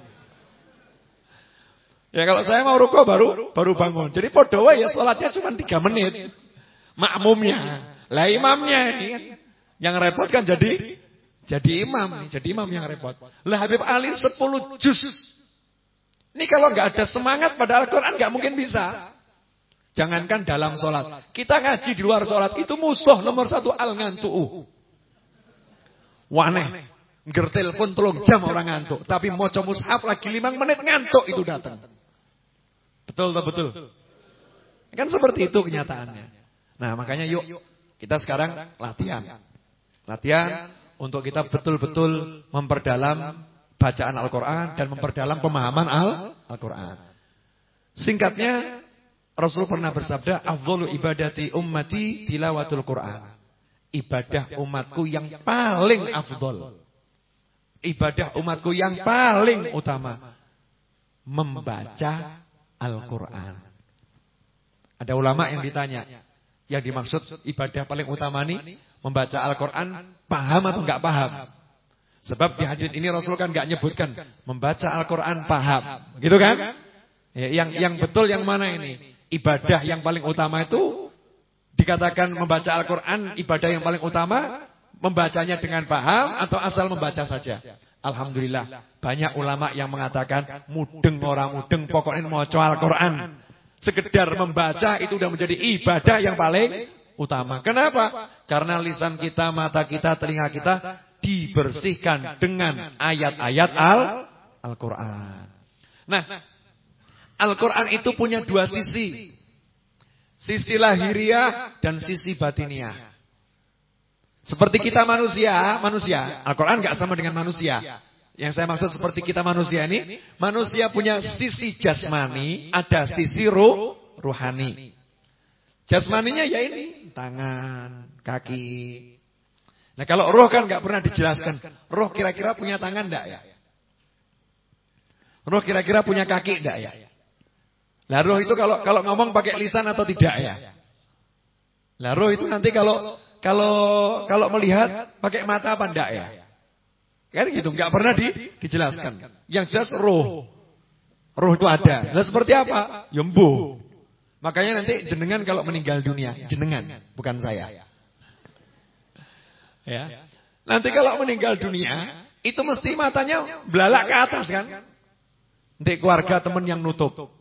Speaker 1: Ya kalau saya mau rukuk baru baru bangun. Jadi podoa ya sholatnya cuma tiga menit makmumnya. Lah imamnya ini kan yang repot kan jadi jadi imam, jadi imam yang repot. Lah Habib Ali 10 juz. Ini kalau nggak ada semangat pada Al-Qur'an nggak mungkin bisa. Jangankan dalam sholat. Kita ngaji di luar sholat. Itu musuh nomor satu al-ngantu'u. Waneh. Ngertel pun tolong jam orang ngantuk. Tapi mau mushaf lagi lima menit ngantuk itu datang. Betul tak betul? Kan seperti itu kenyataannya. Nah makanya yuk kita sekarang latihan. Latihan untuk kita betul-betul memperdalam bacaan Al-Quran dan memperdalam pemahaman Al-Quran. Singkatnya Rasul pernah bersabda, "Afdhalu ibadati ummati tilawatul Quran." ibadah umatku yang paling afdol. Ibadah umatku yang paling utama membaca Al-Qur'an. Ada ulama yang ditanya, yang dimaksud ibadah paling utama ini membaca Al-Qur'an paham atau enggak paham? Sebab di hadis ini Rasul kan enggak nyebutkan membaca Al-Qur'an paham, gitu kan? Ya, yang yang betul yang mana ini? Ibadah yang paling utama itu dikatakan membaca Al-Qur'an ibadah yang paling utama, membacanya dengan paham atau asal membaca saja. Alhamdulillah banyak ulama yang mengatakan mudeng orang mudeng pokoknya mau Al-Qur'an. Sekedar membaca itu sudah menjadi ibadah yang paling utama. Kenapa? Karena lisan kita, mata kita, telinga kita dibersihkan dengan ayat-ayat Al-Qur'an. nah, Al-Quran itu punya dua sisi. Sisi lahiriah dan sisi batiniah. Seperti kita manusia, manusia. Al-Quran nggak sama dengan manusia. Yang saya maksud seperti kita manusia ini, manusia punya sisi jasmani, ada sisi ruh, ruhani. Jasmaninya ya ini, tangan, kaki. Nah kalau roh kan nggak pernah dijelaskan. Roh kira-kira punya tangan enggak ya? Roh kira-kira punya kaki enggak ya? Lah roh itu kalau kalau ngomong pakai lisan atau tidak ya? Lah roh itu nanti kalau kalau kalau melihat pakai mata apa enggak ya? Kan gitu, enggak pernah di, dijelaskan. Yang jelas roh. Roh itu ada. Lah seperti apa? Ya Makanya nanti jenengan kalau meninggal dunia, jenengan, bukan saya. Ya. Nanti kalau meninggal dunia, itu mesti matanya belalak ke atas kan? Nanti keluarga teman yang nutup.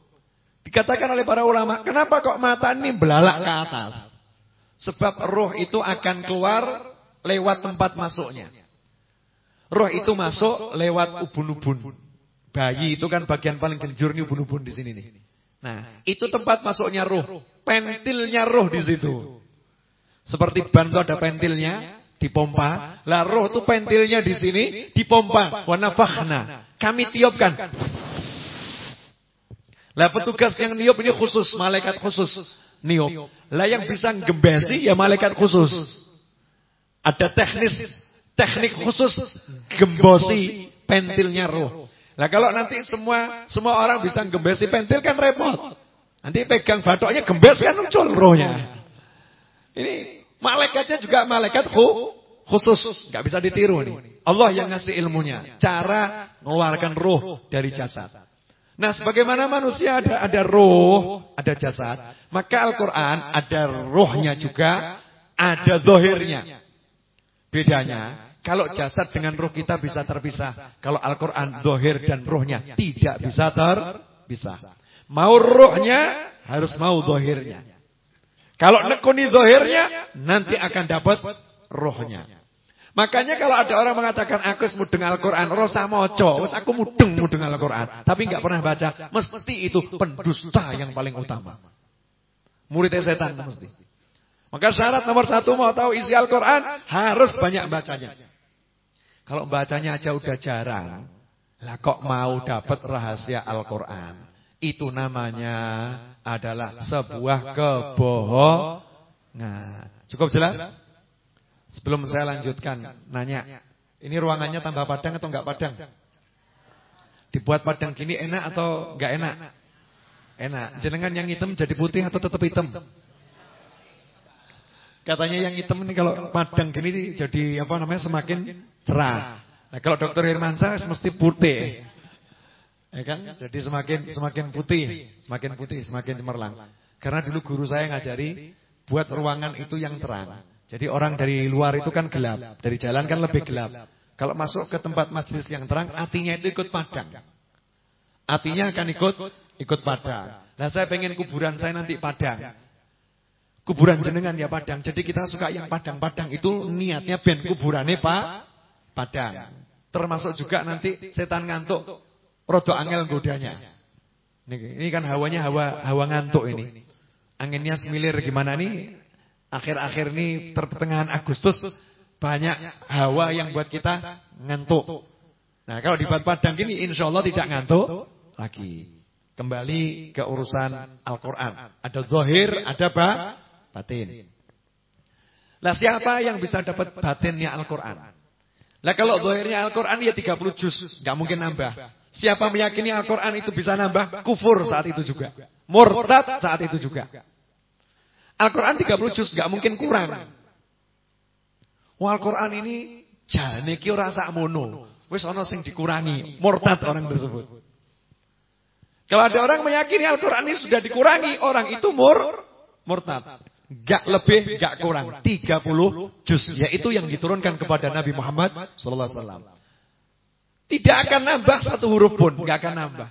Speaker 1: Dikatakan oleh para ulama, kenapa kok mata ini belalak ke atas? Sebab roh itu akan keluar lewat tempat masuknya. Roh itu masuk lewat ubun-ubun. Bayi itu kan bagian paling genjur nih ubun-ubun di sini nih. Nah, itu tempat masuknya roh. Pentilnya roh di situ. Seperti ban itu ada pentilnya, dipompa. Lah roh itu pentilnya di sini, dipompa. Wanafahna. Kami tiupkan. Lah petugas yang niup ini khusus, malaikat khusus niup. Lah yang bisa gembesi ya malaikat khusus. Ada teknis teknik khusus gembosi pentilnya roh. Lah kalau nanti semua semua orang bisa gembesi pentil kan repot. Nanti pegang batoknya gembes kan muncul rohnya. Ini malaikatnya juga malaikat khusus, nggak bisa ditiru nih. Allah yang ngasih ilmunya, cara mengeluarkan roh dari jasad. Nah, sebagaimana manusia ada ada roh, ada jasad, maka Al-Qur'an ada rohnya juga, ada zahirnya. Bedanya, kalau jasad dengan roh kita bisa terpisah, kalau Al-Qur'an zahir dan rohnya tidak bisa terpisah. Mau rohnya harus mau zahirnya. Kalau nekuni zahirnya nanti akan dapat rohnya. Makanya kalau ada orang mengatakan aku mudeng Al-Quran, rosa moco, aku mudeng mudeng Al-Quran, tapi nggak pernah baca, mesti itu pendusta yang paling utama. Muridnya setan mesti. Maka syarat nomor satu mau tahu isi Al-Quran harus banyak bacanya. Kalau bacanya aja udah jarang, lah kok mau dapat rahasia Al-Quran? Itu namanya adalah sebuah kebohongan. Cukup jelas? Sebelum saya lanjutkan, nanya. Ini ruangannya tambah padang atau enggak padang? Dibuat padang gini enak atau enggak enak? Enak. Jenengan yang hitam jadi putih atau tetap hitam? Katanya yang hitam ini kalau padang gini jadi apa namanya semakin cerah. Nah kalau dokter Hermansa mesti putih. Ya kan? Jadi semakin semakin putih, semakin putih, semakin cemerlang. Karena dulu guru saya ngajari buat ruangan itu yang terang. Jadi orang dari luar itu kan gelap, dari jalan kan lebih gelap. Kalau masuk ke tempat majelis yang terang, artinya itu ikut padang. Artinya akan ikut ikut padang. Nah saya pengen kuburan saya nanti padang. Kuburan jenengan ya padang. Jadi kita suka yang padang-padang itu niatnya ben kuburannya pak padang. Termasuk juga nanti setan ngantuk, rodo angel godanya. Ini, kan hawanya hawa hawa ngantuk ini. Anginnya semilir gimana nih? Akhir-akhir ini pertengahan Agustus banyak hawa yang buat kita ngantuk. Nah kalau di Padang gini insya Allah tidak ngantuk lagi. Kembali ke urusan Al-Quran. Ada zohir, ada apa? Batin. Lah siapa yang bisa dapat batinnya Al-Qur'an? Lah kalau zahirnya Al-Qur'an ya 30 juz, enggak mungkin nambah. Siapa meyakini Al-Qur'an itu bisa nambah, kufur saat itu juga. Murtad saat itu juga. Al-Qur'an 30 juz enggak mungkin kurang. Wah Al-Qur'an ini jane ki ora sak mono. Wis ana sing dikurangi, murtad orang tersebut. Kalau ada orang meyakini Al-Qur'an ini sudah dikurangi, orang itu mur murtad. Gak lebih, gak kurang. 30 juz. Yaitu yang diturunkan kepada Nabi Muhammad sallallahu alaihi wasallam. Tidak akan nambah satu huruf pun, gak akan nambah.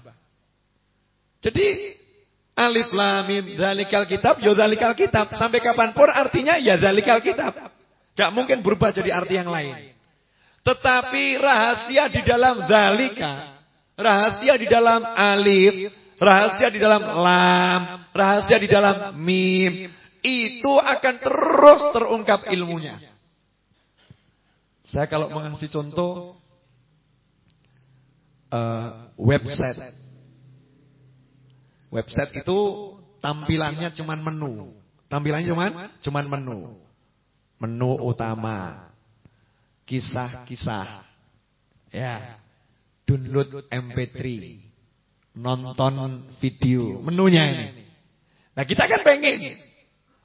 Speaker 1: Jadi alif lam mim zalikal kitab ya zalikal kitab sampai kapan pun artinya ya zalikal kitab. Gak mungkin berubah jadi arti yang lain. Tetapi rahasia di dalam zalika, rahasia di dalam alif, rahasia di dalam lam, rahasia di dalam mim, itu akan terus terungkap ilmunya. Saya kalau mengasih contoh uh, website. Website itu tampilannya cuman menu. Tampilannya cuman cuman menu. Menu utama. Kisah-kisah. Ya. Download MP3. Nonton video. Menunya ini. Nah kita kan pengen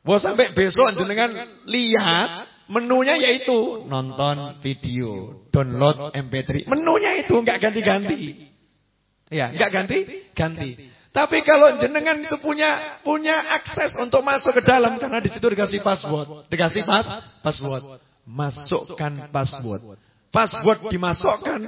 Speaker 1: Mau sampai besok jenengan lihat menunya yaitu nonton video, download MP3. Menunya itu enggak ganti-ganti. Ya, enggak ganti-ganti. Tapi kalau jenengan itu punya punya akses untuk masuk ke dalam karena di situ dikasih password, dikasih pas password. Masukkan password. Password dimasukkan,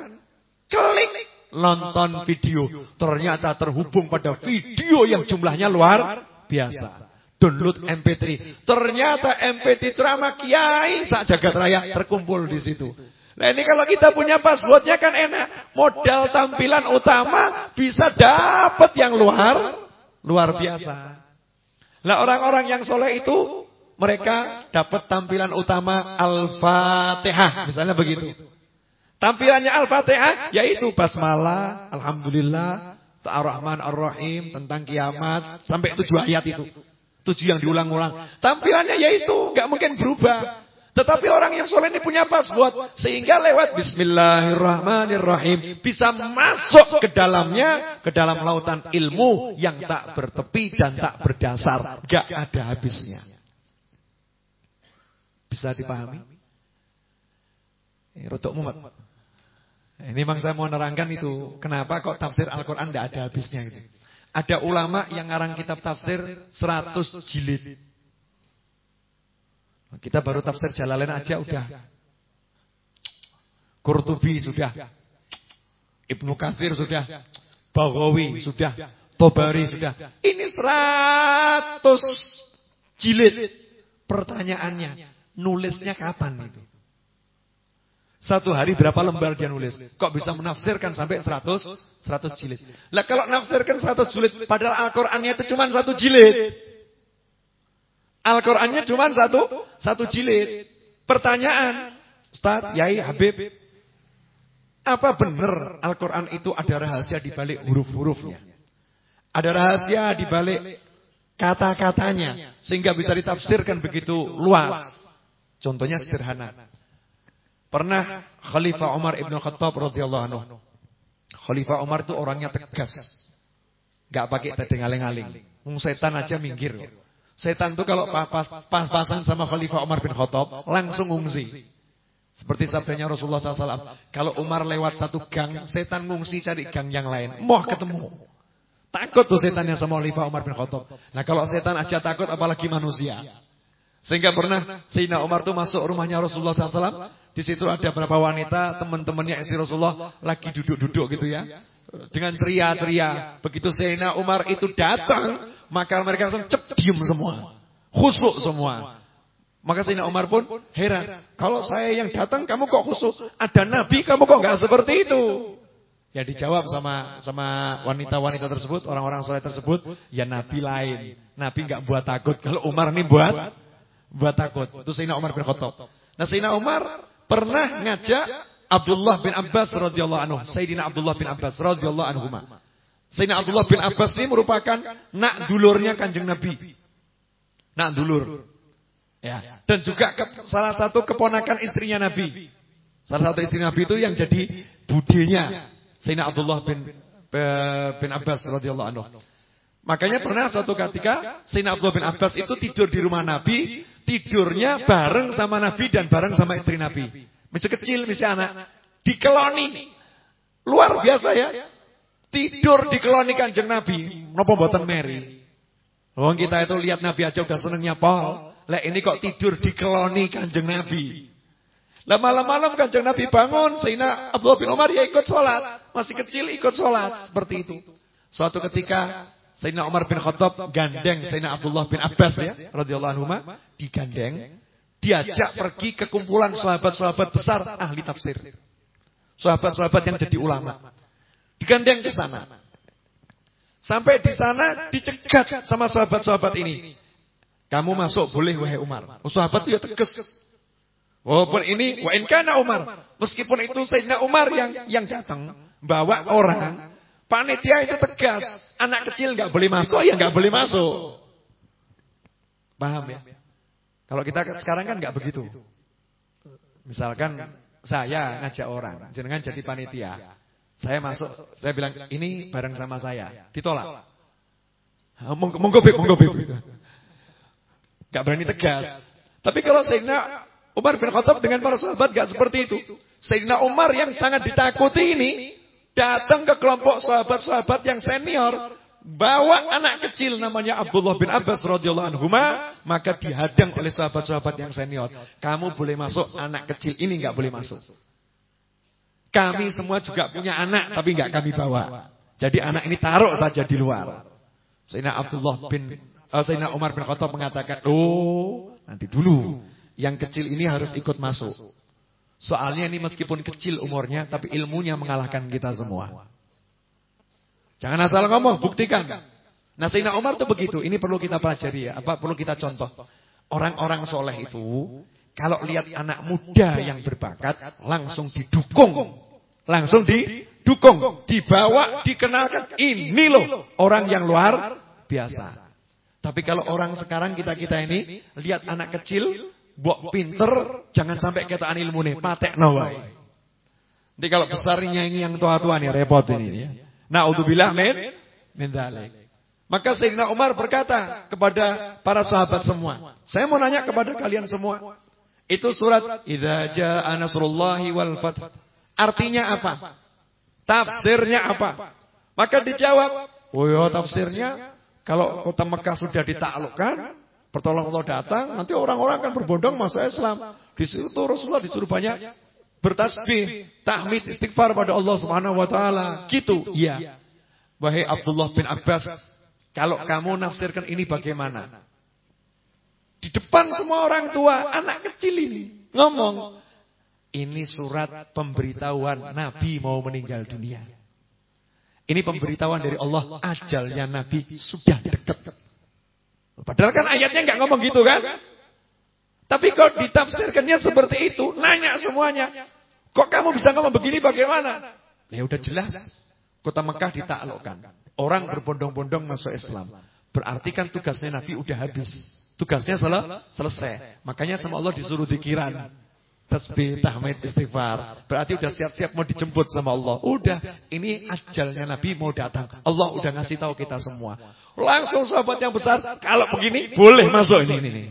Speaker 1: klik nonton video. Ternyata terhubung pada video yang jumlahnya luar biasa download MP3. Ternyata MP3 ceramah kiai sak jagat raya terkumpul di situ. Nah ini kalau kita punya passwordnya kan enak. Modal tampilan utama bisa dapat yang luar luar biasa. Nah orang-orang yang soleh itu mereka dapat tampilan utama Al-Fatihah. Misalnya begitu. Tampilannya Al-Fatihah yaitu basmalah, Alhamdulillah, Ar-Rahman Ar-Rahim, tentang kiamat, sampai tujuh ayat itu. Tujuh yang diulang-ulang. Tampilannya yaitu nggak mungkin berubah. Tetapi orang yang soleh ini punya password. Sehingga lewat Bismillahirrahmanirrahim. Bisa masuk ke dalamnya. Ke dalam lautan ilmu. Yang tak bertepi dan tak berdasar. Gak ada habisnya. Bisa dipahami? Ini rotok mumet. Ini memang saya mau nerangkan itu. Kenapa kok tafsir Al-Quran tidak ada habisnya itu. Ada ulama yang ngarang kitab tafsir 100 jilid. Kita baru tafsir Jalalain aja udah. Qurtubi sudah. Ibnu Katsir sudah. Baghawi sudah. Tobari sudah. Ini 100 jilid. Pertanyaannya, nulisnya kapan itu? Satu hari berapa lembar dia nulis? Kok bisa menafsirkan sampai 100 100 jilid? Lah kalau menafsirkan 100 jilid padahal Al-Qur'annya itu cuma satu jilid. Al-Qur'annya cuma satu satu jilid. Pertanyaan, Ustaz, Yai, Habib, apa benar Al-Qur'an itu ada rahasia di balik huruf-hurufnya? Ada rahasia di balik kata-katanya sehingga bisa ditafsirkan begitu luas. Contohnya sederhana. Pernah Khalifah Umar Ibn Khattab radhiyallahu anhu. Khalifah Umar itu orangnya tegas. Gak pakai tadi ngaling-ngaling. Setan aja minggir. Setan itu kalau pas-pasan sama Khalifah Umar bin Khattab langsung ngungsi. Seperti sabdanya Rasulullah SAW. Kalau Umar lewat satu gang, setan ngungsi cari gang yang lain. Mau ketemu. Takut tuh setannya sama Khalifah Umar bin Khattab. Nah kalau setan aja takut apalagi manusia. Sehingga pernah Sayyidina Umar tuh masuk rumahnya Rasulullah SAW. Di situ ada beberapa wanita, teman-temannya istri Rasulullah lagi duduk-duduk gitu ya. Dengan ceria-ceria. Begitu Sayyidina Umar itu datang, maka mereka langsung cep diem semua. Khusuk semua. Maka Sayyidina Umar pun heran. Kalau saya yang datang kamu kok khusuk? Ada nabi kamu kok nggak seperti itu? Ya dijawab sama sama wanita-wanita tersebut, orang-orang soleh tersebut, ya nabi lain. Nabi nggak buat takut. Kalau Umar ini buat buat takut. Itu Sayyidina Umar bin Khattab. Nah Sayyidina Umar pernah ngajak Abdullah bin Abbas radhiyallahu anhu, Sayyidina Abdullah bin Abbas radhiyallahu anhu. Sayyidina Abdullah bin Abbas ini merupakan nak dulurnya Kanjeng Nabi. Nak dulur. Ya, dan juga ke, salah satu keponakan istrinya Nabi. Salah satu istri Nabi itu yang jadi budinya Sayyidina Abdullah bin bin Abbas radhiyallahu anhu. Makanya pernah suatu ketika Sayyidina Abdullah bin Abbas itu tidur di rumah Nabi, tidurnya bareng sama Nabi dan bareng sama istri Nabi. Masih kecil, masih anak. Dikeloni. Luar biasa ya. Tidur dikeloni kanjeng Nabi. Nopo boten Mary. Wong kita itu lihat Nabi aja udah senengnya Paul. Lah ini kok tidur di keloni kanjeng Nabi. Lah malam-malam kanjeng Nabi bangun, Sayyidina Abdullah bin Umar ya ikut sholat. Masih kecil ikut sholat. Seperti itu. Suatu ketika Sayyidina Umar bin Khattab gandeng Sayyidina Abdullah bin Abbas ya, radhiyallahu anhu digandeng, diajak pergi ke kumpulan sahabat-sahabat besar ahli tafsir. Sahabat-sahabat yang jadi ulama. Digandeng ke sana. Sampai di sana dicegat sama sahabat-sahabat ini. Kamu masuk boleh wahai Umar. Oh, sahabat itu ya tegas. Walaupun ini wa in kana Umar. Meskipun itu Sayyidina Umar yang yang datang bawa orang, panitia itu tegas. Anak kecil nggak boleh masuk, ya nggak boleh masuk. Paham ya? Kalau kita sekarang kan nggak begitu. Misalkan saya ngajak orang, jenengan jadi panitia. Saya masuk, saya bilang ini bareng sama saya. Ditolak. Monggo monggo monggo Gak berani tegas. Tapi kalau Sayyidina Umar bin Khattab dengan para sahabat gak seperti itu. Sayyidina Umar yang sangat ditakuti ini datang ke kelompok sahabat-sahabat yang senior, bawa anak kecil namanya Abdullah bin Abbas radhiyallahu anhu, maka dihadang oleh sahabat-sahabat yang senior. Kamu boleh masuk, anak kecil ini nggak boleh masuk. Kami semua juga punya anak tapi nggak kami bawa. Jadi anak ini taruh saja di luar. Sayyidina Abdullah bin uh, Sayyidina Umar bin Khattab mengatakan, "Oh, nanti dulu. Yang kecil ini harus ikut masuk." Soalnya ini meskipun kecil umurnya tapi ilmunya mengalahkan kita semua. Jangan asal ngomong, buktikan. Nah, Sayyidina Umar itu begitu. Ini perlu kita pelajari ya, apa perlu kita contoh. Orang-orang soleh itu kalau lihat anak muda yang berbakat langsung didukung. Langsung didukung, dibawa, dikenalkan. Ini loh orang yang luar biasa. Tapi kalau orang sekarang kita-kita ini lihat anak kecil, buat pinter, jangan sampai kita ilmu nih, patek nawai. Jadi kalau besarnya ini yang tua-tua nih repot ini. Nah, bilang min min. Maka Sayyidina Umar berkata kepada para sahabat semua, saya mau nanya kepada kalian semua. Itu surat Idza jaa nasrullahi wal fath. Artinya apa? Tafsirnya apa? Maka dijawab, "Oh ya, tafsirnya kalau kota Mekah sudah ditaklukkan, pertolongan Allah datang, nanti orang-orang akan berbondong masuk Islam. Di situ Rasulullah disuruh banyak bertasbih, tahmid, istighfar pada Allah Subhanahu wa taala. Gitu. Iya. Wahai Abdullah bin Abbas, kalau kamu nafsirkan ini bagaimana? Di depan semua orang tua, anak kecil ini ngomong, ini surat pemberitahuan Nabi mau meninggal dunia. Ini pemberitahuan dari Allah, ajalnya Nabi sudah dekat. Padahal kan ayatnya nggak ngomong gitu kan? Tapi kok ditafsirkannya seperti itu, nanya semuanya. Kok kamu bisa ngomong begini bagaimana? Ya udah jelas. Kota Mekah ditaklukkan. Orang berbondong-bondong masuk Islam. Berarti kan tugasnya Nabi udah habis. Tugasnya selesai. Makanya sama Allah disuruh dikiran tasbih, tahmid, istighfar. Berarti udah siap-siap mau dijemput sama Allah. Udah, ini ajalnya Nabi mau datang. Allah udah ngasih tahu kita semua. Langsung sahabat yang besar, kalau begini boleh masuk ini ini.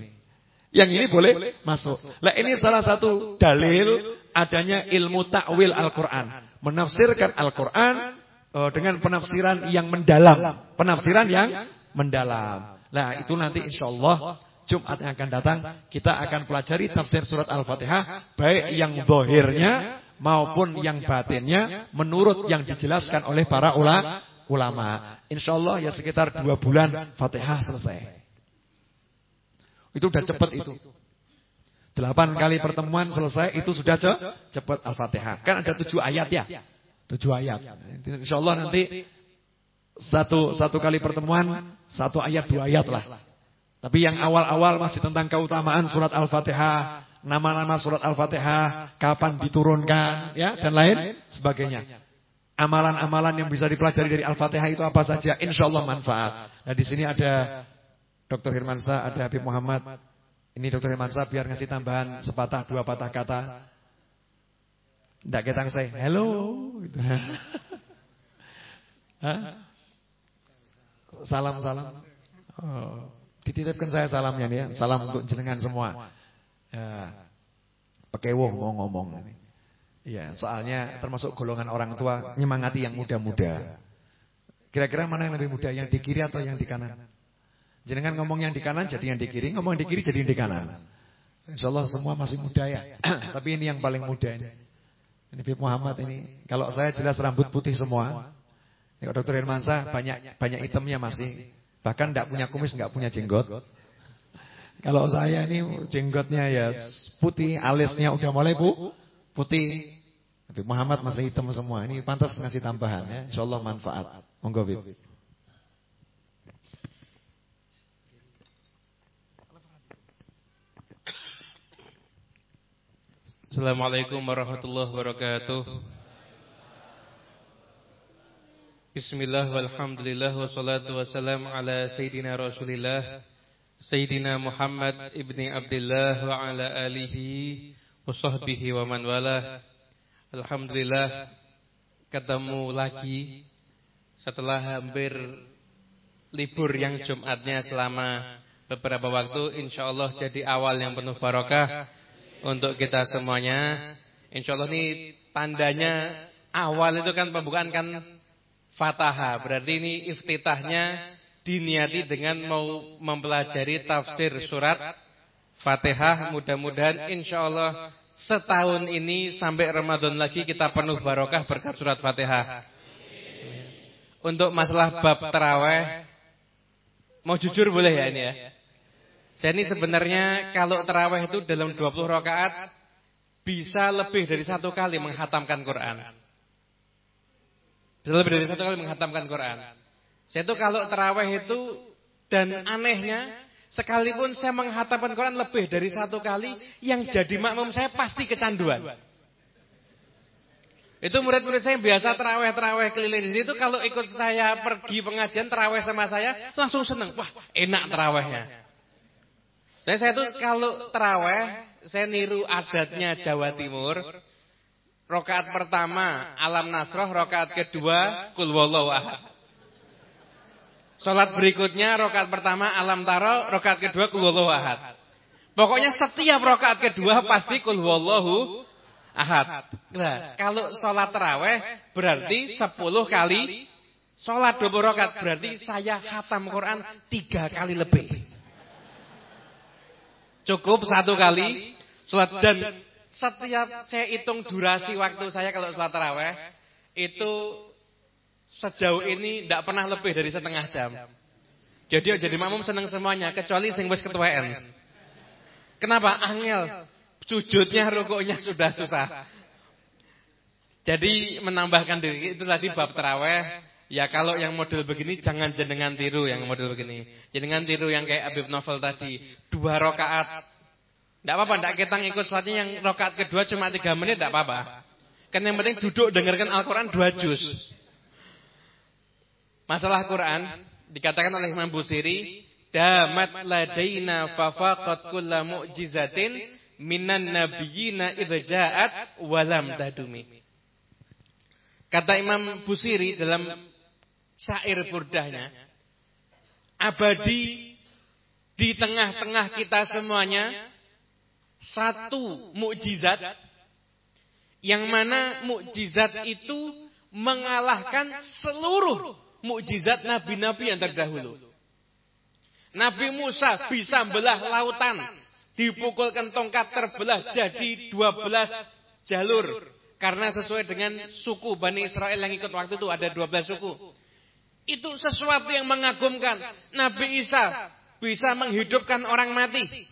Speaker 1: Yang ini boleh masuk. Lah ini salah satu dalil adanya ilmu takwil Al-Qur'an. Menafsirkan Al-Qur'an uh, dengan penafsiran yang mendalam. Penafsiran yang mendalam. Nah, itu nanti insyaallah Jumat yang akan datang kita akan pelajari tafsir surat Al-Fatihah baik yang dohirnya maupun yang batinnya menurut yang dijelaskan oleh para ulama. ulama. Insya Allah ya sekitar dua bulan Fatihah selesai. Itu udah cepat itu. Delapan kali pertemuan selesai itu sudah cepat Al-Fatihah. Kan ada tujuh ayat ya. Tujuh ayat. Insya Allah nanti satu satu kali pertemuan satu ayat dua ayat lah. Tapi yang awal-awal masih tentang keutamaan surat Al-Fatihah, nama-nama surat Al-Fatihah, kapan diturunkan, ya dan lain sebagainya. Amalan-amalan yang bisa dipelajari dari Al-Fatihah itu apa saja? Insya Allah manfaat. Nah di sini ada Dr. Hirmansa, ada Habib Muhammad, Ini dokter Mansa biar ngasih tambahan sepatah dua patah kata. Ndak ketang saya. Gitu. Salam salam. Oh, dititipkan saya salamnya nih ya. Salam untuk jenengan semua. Ya. Pekewoh mau ngomong. Iya, soalnya termasuk golongan orang tua nyemangati yang muda-muda. Kira-kira mana yang lebih muda, yang di kiri atau yang di kanan? Jenengan ngomong yang di kanan jadi yang di kiri, ngomong di kiri jadi yang di kanan. Insya Allah semua masih muda ya. Tapi ini yang paling muda ini. Ini Bib Muhammad ini. Kalau saya jelas rambut putih semua. Ini Dokter Hermansa banyak banyak itemnya masih. Bahkan tidak punya kumis, nggak punya jenggot. Kalau saya ini jenggotnya ya putih, alisnya udah mulai bu putih. Tapi Muhammad masih hitam semua. Ini pantas ngasih tambahan ya. Insyaallah manfaat. Monggo, Bib.
Speaker 2: Assalamualaikum warahmatullahi wabarakatuh. Bismillah walhamdulillah wassalatu wassalam ala sayyidina Rasulillah Sayyidina Muhammad ibni Abdullah wa ala alihi Wasahbihi wa man wala Alhamdulillah Ketemu lagi Setelah hampir Libur yang Jumatnya selama Beberapa waktu. Insya Allah jadi awal yang penuh barokah Untuk kita semuanya. Insya Allah ini tandanya Awal itu kan pembukaan kan Fataha. Berarti ini iftitahnya Diniati dengan mau mempelajari tafsir surat Fatihah. Mudah-mudahan insya Allah setahun ini sampai Ramadan lagi kita penuh barokah berkat surat Fatihah. Untuk masalah bab terawih, mau jujur boleh ya ini ya. Saya ini sebenarnya kalau terawih itu dalam 20 rakaat bisa lebih dari satu kali menghatamkan Quran. Bisa lebih dari satu kali menghatamkan Quran. Saya itu kalau terawih itu dan anehnya Sekalipun saya menghatamkan Quran lebih dari satu kali, yang jadi makmum saya pasti kecanduan. Itu murid-murid saya yang biasa terawih-terawih keliling itu kalau ikut saya pergi pengajian terawih sama saya langsung seneng. Wah, enak terawihnya. Saya saya tuh kalau terawih saya niru adatnya Jawa Timur. Rokaat pertama Alam Nasroh, rokaat kedua Kul Ahad. Sholat berikutnya rokaat pertama alam taro, rokaat kedua kulwallahu ahad. Pokoknya setiap rokaat kedua pasti kulwallahu ahad. Nah, kalau sholat terawih berarti 10 kali sholat 20 rokaat berarti saya khatam Quran tiga kali lebih. Cukup satu kali sholat dan setiap saya hitung durasi waktu saya kalau sholat terawih itu sejauh ini tidak pernah lebih dari setengah jam. Jadi jadi makmum senang semuanya kecuali sing wis ketuaan. Kenapa? Angel. Sujudnya, rukuknya sudah susah. Jadi menambahkan diri itu tadi bab terawih. Ya kalau yang model begini jangan jenengan tiru yang model begini. Jenengan tiru yang kayak Abib Novel tadi. Dua rokaat. Tidak apa-apa, tidak kita ikut sholatnya yang rokaat kedua cuma tiga menit, tidak apa-apa. Kan yang penting duduk dengarkan Al-Quran dua juz. Masalah Quran dikatakan oleh Imam Busiri, damat ladaina fafaqat kulla mu'jizatin minan nabiyina idza ja'at walam tadumi. Kata Imam Busiri dalam syair burdahnya, abadi di tengah-tengah kita semuanya satu mukjizat yang mana mukjizat itu mengalahkan seluruh mukjizat nabi-nabi yang terdahulu. Nabi Musa bisa belah lautan, dipukulkan tongkat terbelah jadi 12 jalur. Karena sesuai dengan suku Bani Israel yang ikut waktu itu ada 12 suku. Itu sesuatu yang mengagumkan. Nabi Isa bisa menghidupkan orang mati.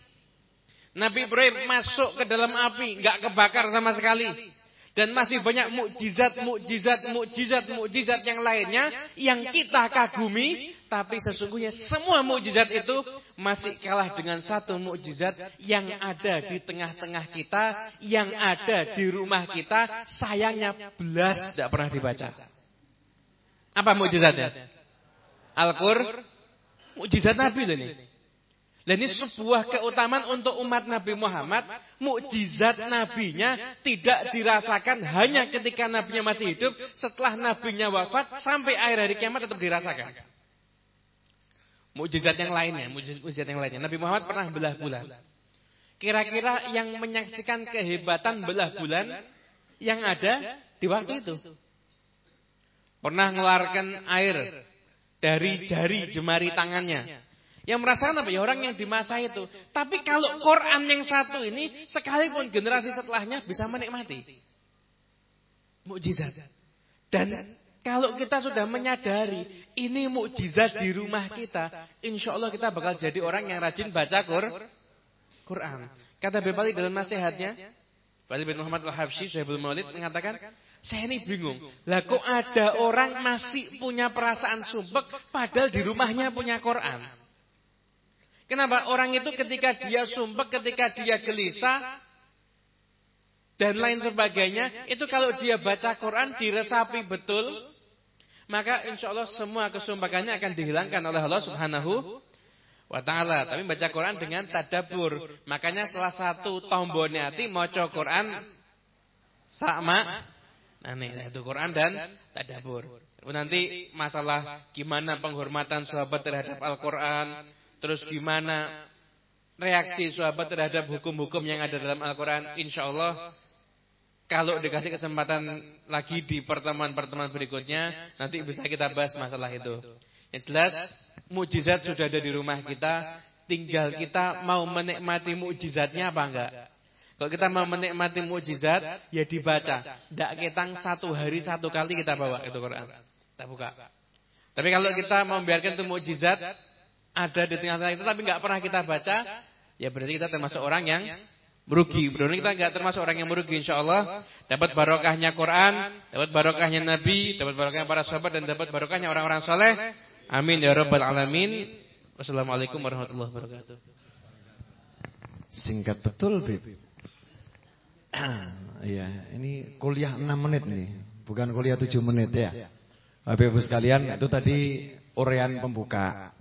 Speaker 2: Nabi Ibrahim masuk ke dalam api, nggak kebakar sama sekali. Dan masih banyak mukjizat, mukjizat, mukjizat, mukjizat yang lainnya yang kita kagumi, tapi sesungguhnya semua mukjizat itu masih kalah dengan satu mukjizat yang ada di tengah-tengah kita, yang ada di rumah kita, sayangnya belas tidak pernah dibaca. Apa mukjizatnya? Al-Qur, mukjizat Nabi ini. Dan ini sebuah keutamaan untuk umat Nabi Muhammad. Mukjizat nabinya tidak dirasakan hanya ketika nabinya masih hidup. Setelah nabinya wafat sampai akhir hari kiamat tetap dirasakan. Mukjizat yang lainnya, mukjizat yang lainnya. Nabi Muhammad pernah belah bulan. Kira-kira yang menyaksikan kehebatan belah bulan yang ada di waktu itu. Pernah mengeluarkan air dari jari jemari tangannya yang merasakan apa? Ya orang yang di masa itu. Tapi kalau Quran yang satu ini, sekalipun generasi setelahnya bisa menikmati. Mukjizat. Dan kalau kita sudah menyadari ini mukjizat di rumah kita, insya Allah kita bakal jadi orang yang rajin baca Quran. Kata Bebali dalam nasihatnya, Bali bin Muhammad al-Habsyi, Syahibul Maulid mengatakan, saya ini bingung. Lah kok ada orang masih punya perasaan sumpek padahal di rumahnya punya Quran. Kenapa? Orang itu ketika dia sumpah, ketika dia gelisah, dan lain sebagainya, itu kalau dia baca Quran diresapi betul, maka insya Allah semua kesumpakannya akan dihilangkan oleh Allah Subhanahu wa taala. Tapi baca Quran dengan tadabur. Makanya salah satu tombolnya hati maca Quran sama nah nih itu Quran dan tadabur. Nanti masalah gimana penghormatan sahabat terhadap Al-Qur'an, Terus gimana reaksi sahabat terhadap hukum-hukum yang ada dalam Al-Quran. Insya Allah kalau dikasih kesempatan lagi di pertemuan-pertemuan berikutnya. Nanti bisa kita bahas masalah itu. Yang jelas mujizat sudah ada di rumah kita. Tinggal kita mau menikmati mujizatnya apa enggak. Kalau kita mau menikmati mujizat, ya dibaca. Tidak ketang satu hari satu kali kita bawa itu Quran. Kita buka. Tapi kalau kita membiarkan itu mujizat, ada di tengah-tengah itu tapi nggak pernah kita baca, ya berarti kita termasuk orang yang merugi. Berarti kita nggak termasuk orang yang merugi insya Allah. Dapat barokahnya Quran, dapat barokahnya Nabi, dapat barokahnya para sahabat dan dapat barokahnya orang-orang soleh. Amin ya rabbal alamin. Wassalamualaikum warahmatullahi wabarakatuh.
Speaker 1: Singkat betul, Bib. Iya, ini kuliah 6 menit nih, bukan kuliah 7 menit ya. Bapak Ibu sekalian, itu tadi urean pembuka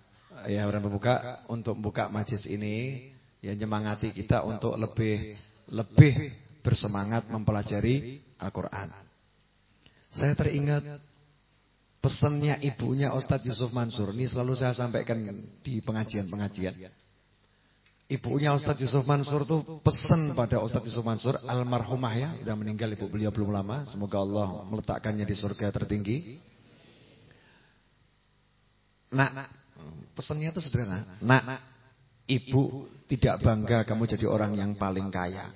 Speaker 1: ya orang membuka untuk membuka majlis ini ya nyemangati kita untuk lebih lebih bersemangat mempelajari Al-Qur'an. Saya teringat pesannya ibunya Ustadz Yusuf Mansur. Ini selalu saya sampaikan di pengajian-pengajian. Ibunya Ustadz Yusuf Mansur tuh pesan pada Ustadz Yusuf Mansur almarhumah ya, sudah meninggal ibu beliau belum lama. Semoga Allah meletakkannya di surga tertinggi. Nak, Pesannya itu sederhana. Nak, ibu tidak bangga kamu jadi orang yang paling kaya.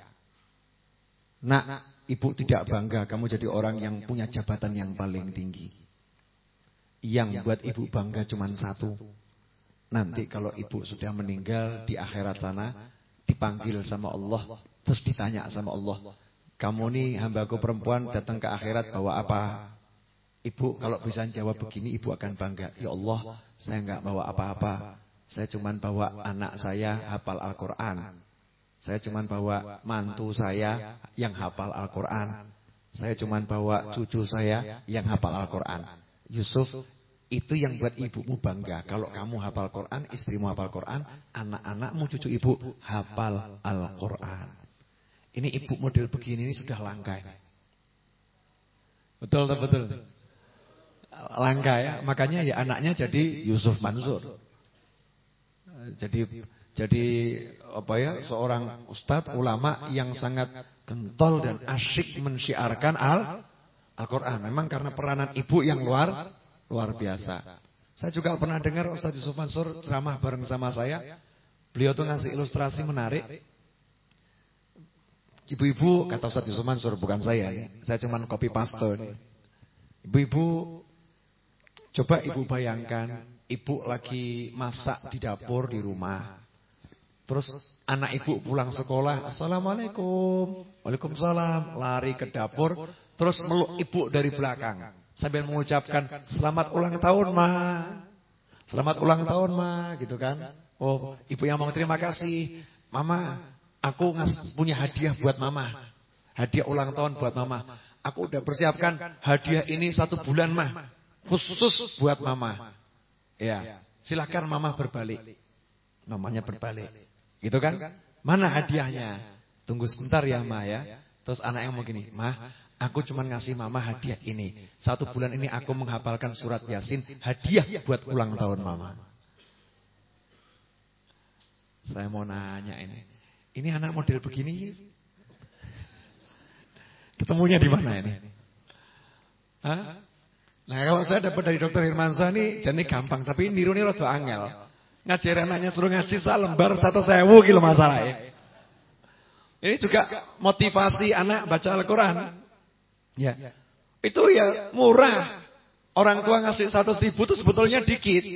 Speaker 1: Nak, ibu tidak bangga kamu jadi orang yang punya jabatan yang paling tinggi. Yang buat ibu bangga cuma satu. Nanti kalau ibu sudah meninggal di akhirat sana, dipanggil sama Allah, terus ditanya sama Allah, kamu nih hambaku perempuan datang ke akhirat bawa apa? Ibu kalau bisa jawab begini ibu akan bangga. Ya Allah, saya enggak bawa apa-apa. Saya cuma bawa anak saya hafal Al-Qur'an. Saya cuma bawa mantu saya yang hafal Al-Qur'an. Saya cuma bawa cucu saya yang hafal Al-Qur'an. Yusuf, itu yang buat ibumu bangga. Kalau kamu hafal Quran, istrimu hafal Quran, anak-anakmu cucu ibu hafal Al-Quran. Ini ibu model begini ini sudah langka. Betul, betul langka ya. Makanya ya anaknya jadi Yusuf Mansur. Jadi jadi apa ya seorang ustadz ulama yang sangat kental dan asyik mensyiarkan al Al-Qur'an. Memang karena peranan ibu yang luar luar biasa. Saya juga pernah dengar Ustaz Yusuf Mansur ceramah bareng sama saya. Beliau tuh ngasih ilustrasi menarik. Ibu-ibu kata Ustaz Yusuf Mansur bukan saya Saya cuma copy paste Ibu-ibu Coba ibu bayangkan, ibu lagi masak di dapur di rumah. Terus anak ibu pulang sekolah, Assalamualaikum. Waalaikumsalam. Lari ke dapur, terus meluk ibu dari belakang. Sambil mengucapkan, selamat ulang tahun ma. Selamat ulang tahun ma, gitu kan. Oh, ibu yang mau terima kasih. Mama, aku punya hadiah buat mama. Hadiah ulang tahun buat mama. Aku udah persiapkan hadiah ini satu bulan mah khusus buat mama. Ya, silakan mama berbalik. Namanya berbalik. Gitu kan? Mana hadiahnya? Tunggu sebentar ya, Ma ya. Terus anak yang mau gini, "Mah, aku cuma ngasih mama hadiah ini. Satu bulan ini aku menghafalkan surat Yasin, hadiah buat ulang tahun mama." Saya mau nanya ini. Ini anak model begini ketemunya di mana ini? Hah? Nah kalau saya dapat dari dokter Hirmansyah ini jadi gampang, tapi niru ini rada angel. Ngajar anaknya suruh ngaji lembar satu sewu kilo masalahnya. Ini juga motivasi anak baca Al-Quran. Ya. Itu ya murah. Orang tua ngasih satu ribu itu sebetulnya dikit.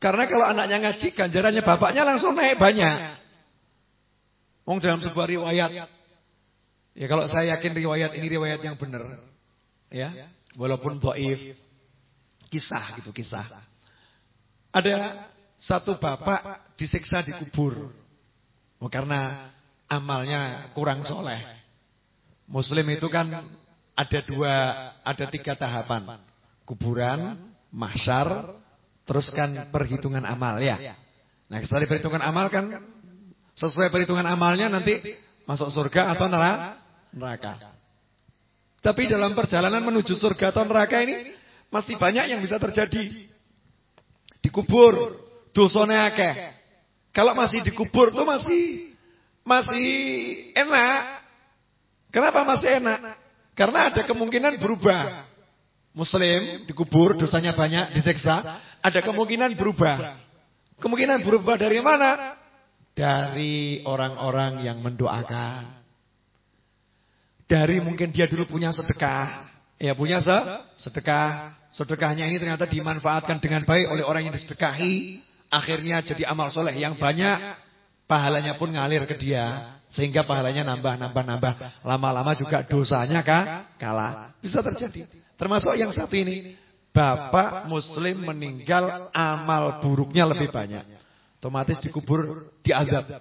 Speaker 1: Karena kalau anaknya ngaji, ganjarannya bapaknya langsung naik banyak. Wong dalam sebuah riwayat. Ya kalau saya yakin riwayat ini riwayat yang benar. Ya. Walaupun dhaif kisah gitu kisah. Ada satu bapak disiksa di kubur. Oh, karena amalnya kurang soleh. Muslim itu kan ada dua, ada tiga tahapan. Kuburan, mahsyar, terus kan perhitungan amal ya. Nah setelah perhitungan amal kan sesuai perhitungan amalnya nanti masuk surga atau neraka. Tapi dalam perjalanan menuju surga atau neraka ini masih banyak yang bisa terjadi. Dikubur, dosane akeh. Kalau masih dikubur tuh masih masih enak. Kenapa masih enak? Karena ada kemungkinan berubah. Muslim dikubur, dosanya banyak, diseksa, ada kemungkinan berubah. Kemungkinan berubah dari mana? Dari orang-orang yang mendoakan. Dari mungkin dia dulu punya sedekah. Ya punya se sedekah. Sedekahnya ini ternyata dimanfaatkan dengan baik oleh orang yang disedekahi. Akhirnya jadi amal soleh yang banyak. Pahalanya pun ngalir ke dia. Sehingga pahalanya nambah, nambah, nambah. Lama-lama juga dosanya kah? kalah. Bisa terjadi. Termasuk yang satu ini. Bapak muslim meninggal amal buruknya lebih banyak. Otomatis dikubur, diadab.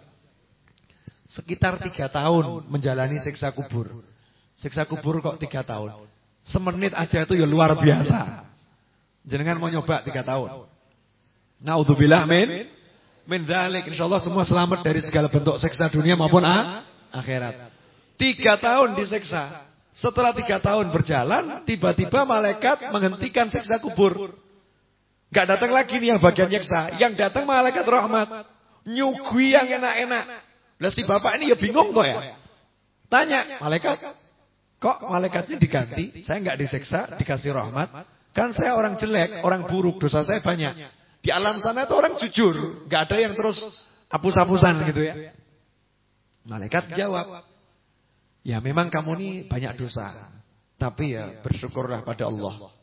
Speaker 1: Sekitar tiga tahun menjalani siksa kubur. Siksa kubur kok tiga tahun. Semenit aja itu ya luar biasa. Jangan mau nyoba tiga tahun. Naudzubillah min min dzalik. Insyaallah semua selamat dari segala bentuk siksa dunia maupun ah, akhirat. Tiga tahun disiksa. Setelah tiga tahun berjalan, tiba-tiba malaikat menghentikan siksa kubur. Gak datang lagi nih yang bagian nyiksa. Yang datang malaikat rahmat. Nyugui yang enak-enak. Lah si bapak ini ya bingung kok ya. Tanya, malaikat, Kok malaikatnya diganti? Saya nggak diseksa, dikasih rahmat. Kan saya orang jelek, orang buruk, dosa saya banyak. Di alam sana itu orang jujur, nggak ada yang terus hapus-hapusan gitu ya. Malaikat jawab, ya memang kamu ini banyak dosa, tapi ya bersyukurlah pada Allah.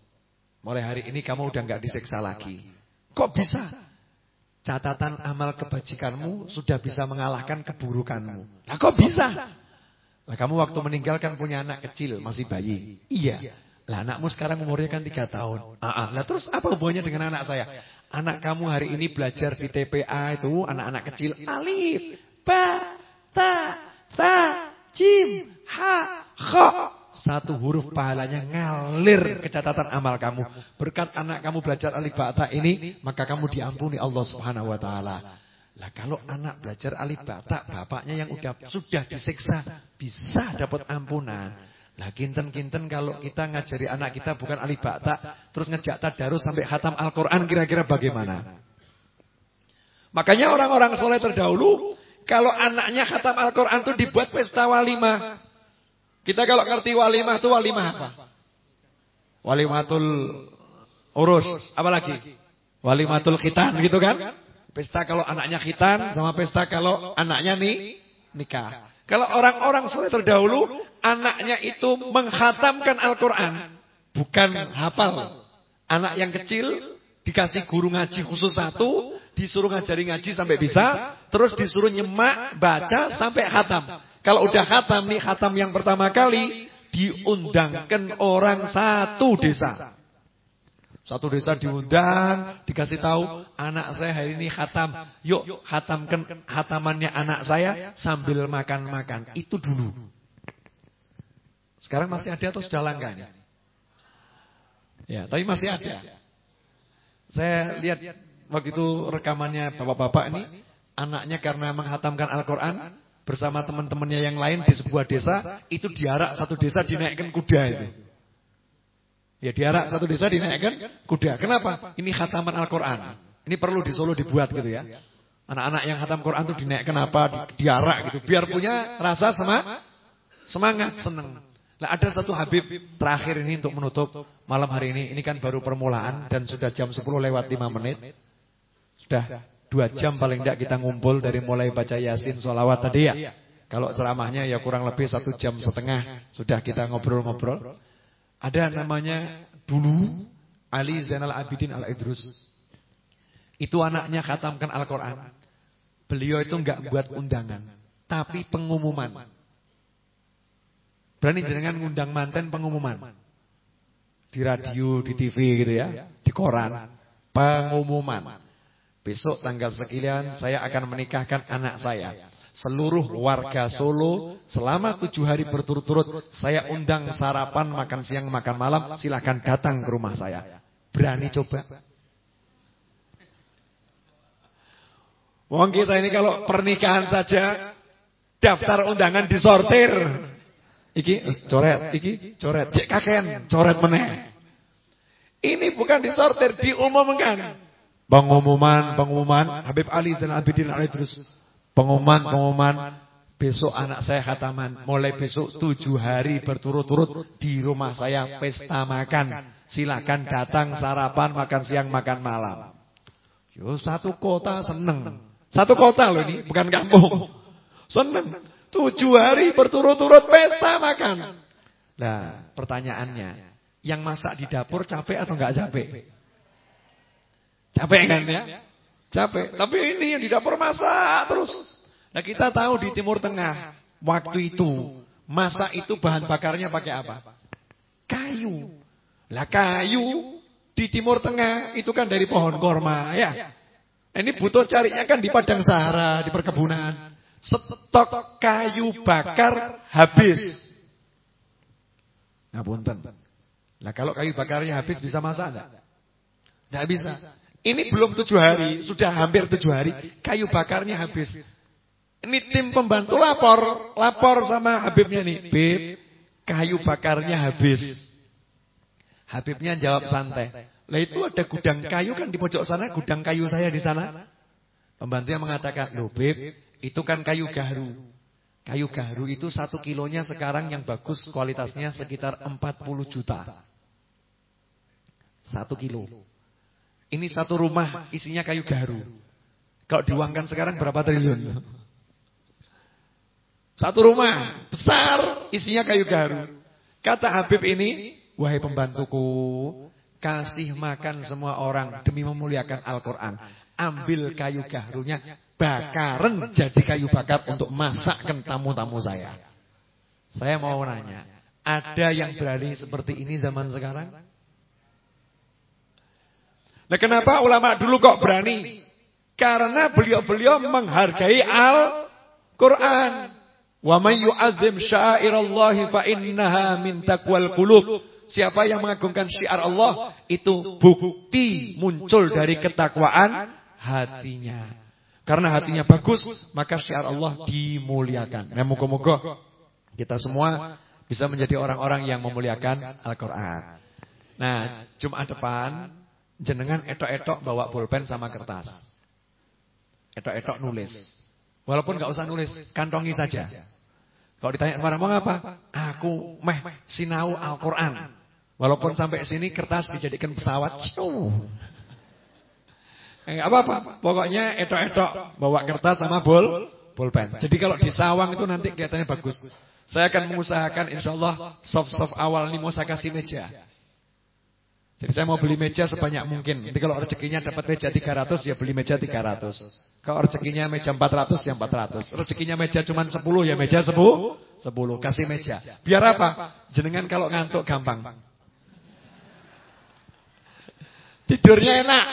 Speaker 1: Mulai hari ini kamu udah nggak diseksa lagi. Kok bisa? Catatan amal kebajikanmu sudah bisa mengalahkan keburukanmu. Nah kok bisa? Lah kamu waktu meninggalkan punya anak kecil, masih bayi. Iya. Lah anakmu sekarang umurnya kan tiga tahun. Ah, ah. Lah terus apa hubungannya dengan anak saya? Anak kamu hari ini belajar di TPA itu anak-anak kecil alif, ba, ta, ta, jim, ha, kha. Satu huruf pahalanya ngalir ke catatan amal kamu. Berkat anak kamu belajar alif ba ta ini, maka kamu diampuni Allah Subhanahu wa taala. Lah kalau anak belajar alif batak, bapaknya yang udah sudah disiksa, bisa dapat ampunan. Lah kinten-kinten kalau kita ngajari anak kita bukan alif batak, terus ngejak tadarus sampai khatam Al-Qur'an kira-kira bagaimana? Makanya orang-orang soleh terdahulu kalau anaknya khatam Al-Qur'an itu dibuat pesta walimah. Kita kalau ngerti walimah itu walimah apa? Walimatul urus, apalagi? Walimatul khitan gitu kan? Pesta kalau anaknya khitan sama pesta kalau anaknya nih nikah. Kalau orang-orang soleh terdahulu, anaknya itu menghatamkan Al-Quran. Bukan hafal. Anak yang kecil dikasih guru ngaji khusus satu, disuruh ngajari ngaji sampai bisa, terus disuruh nyemak, baca sampai khatam. Kalau udah khatam nih, khatam yang pertama kali, diundangkan orang satu desa. Satu desa diundang, dikasih tahu, anak saya hari ini khatam. Yuk, khatamkan khatamannya anak saya sambil makan-makan. Itu dulu. Sekarang masih ada atau sudah langka nih? Ya, tapi masih ada. Saya lihat waktu itu rekamannya bapak-bapak ini, anaknya karena menghatamkan Al-Quran bersama teman-temannya yang lain di sebuah desa, itu diarak satu desa dinaikkan kuda itu. Ya diarak satu desa dinaikkan kuda. Kenapa? Ini khataman Al-Quran. Ini perlu di Solo dibuat gitu ya. Anak-anak yang khatam Quran itu dinaikkan apa? Diarak gitu. Biar punya rasa sama semangat, senang. Nah ada satu Habib terakhir ini untuk menutup malam hari ini. Ini kan baru permulaan dan sudah jam 10 lewat 5 menit. Sudah dua jam paling tidak kita ngumpul dari mulai baca Yasin, solawat tadi ya. Kalau ceramahnya ya kurang lebih satu jam setengah. Sudah kita ngobrol-ngobrol. Ada namanya dulu Ali Zainal Abidin Al-Idrus. Itu anaknya khatamkan Al-Quran. Beliau itu enggak buat undangan. Tapi pengumuman. Berani jenengan ngundang manten pengumuman. Di radio, di TV gitu ya. Di koran. Pengumuman. Besok tanggal sekian saya akan menikahkan anak saya. Seluruh warga Solo selama tujuh hari berturut-turut saya undang sarapan, makan siang, makan malam. Silahkan datang ke rumah saya. Berani coba? Wong kita ini kalau pernikahan saja daftar undangan disortir. Iki coret, iki coret, cek kaken, coret meneh. Ini bukan disortir, diumumkan. Pengumuman, pengumuman Habib Ali dan Abidin Ali terus pengumuman, pengumuman besok anak saya khataman. Mulai besok tujuh hari berturut-turut di rumah saya pesta makan. Silakan datang sarapan, makan siang, makan malam. Yo satu kota seneng. Satu kota loh ini, bukan kampung. Seneng. Tujuh hari berturut-turut pesta makan. Nah, pertanyaannya, yang masak di dapur capek atau enggak capek? Capek kan ya? Capek. Tapi ini yang di dapur masak terus. Nah kita tahu di Timur Tengah, waktu itu, masak itu bahan bakarnya pakai apa? Kayu. Lah kayu di Timur Tengah itu kan dari pohon korma ya. Ini butuh carinya kan di padang sahara, di perkebunan stok kayu bakar habis. Nah punten. Nah kalau kayu bakarnya habis bisa masak enggak? Enggak bisa. Ini belum tujuh hari, sudah hampir tujuh hari, kayu bakarnya habis. Ini tim pembantu lapor, lapor sama Habibnya nih, Bib, kayu bakarnya habis. Habibnya jawab santai. Lah itu ada gudang kayu kan di pojok sana, gudang kayu saya di sana. Pembantunya mengatakan, loh Bib, itu kan kayu garu. Kayu garu itu satu kilonya sekarang yang bagus kualitasnya sekitar 40 juta. Satu kilo. Ini satu rumah isinya kayu garu. Kalau diuangkan sekarang berapa triliun? Satu rumah besar isinya kayu garu. Kata Habib ini, wahai pembantuku, kasih makan semua orang demi memuliakan Al-Quran. Ambil kayu garunya, bakaran jadi kayu bakar untuk masakkan tamu-tamu saya. Saya mau nanya, ada yang berani seperti ini zaman sekarang? Nah kenapa ulama dulu kok berani? Karena beliau-beliau menghargai Al-Quran. Wa man yu'azzim fa innaha min taqwal qulub. Siapa yang mengagungkan syiar Allah itu bukti muncul dari ketakwaan hatinya. Karena hatinya bagus, maka syiar Allah dimuliakan. Nah, moga-moga kita semua bisa menjadi orang-orang yang memuliakan Al-Qur'an. Nah, Jumat depan jenengan etok-etok bawa pulpen sama kertas. Etok-etok nulis. Walaupun nggak usah nulis, kantongi saja. Kalau ditanya ke mana mau apa? Aku meh sinau Al-Qur'an. Walaupun sampai sini kertas dijadikan pesawat. Enggak eh, apa-apa. Pokoknya etok-etok bawa kertas sama bol, pulpen. Jadi kalau di sawang itu nanti kelihatannya bagus. Saya akan mengusahakan insya Allah soft-soft awal ini mau saya kasih meja. Jadi saya mau beli meja sebanyak mungkin. Nanti kalau rezekinya dapat meja 300 ya beli meja 300. Kalau rezekinya meja 400 ya 400. Rezekinya meja cuma 10 ya meja 10. 10 kasih meja. Biar apa? Jenengan kalau ngantuk gampang. Tidurnya enak.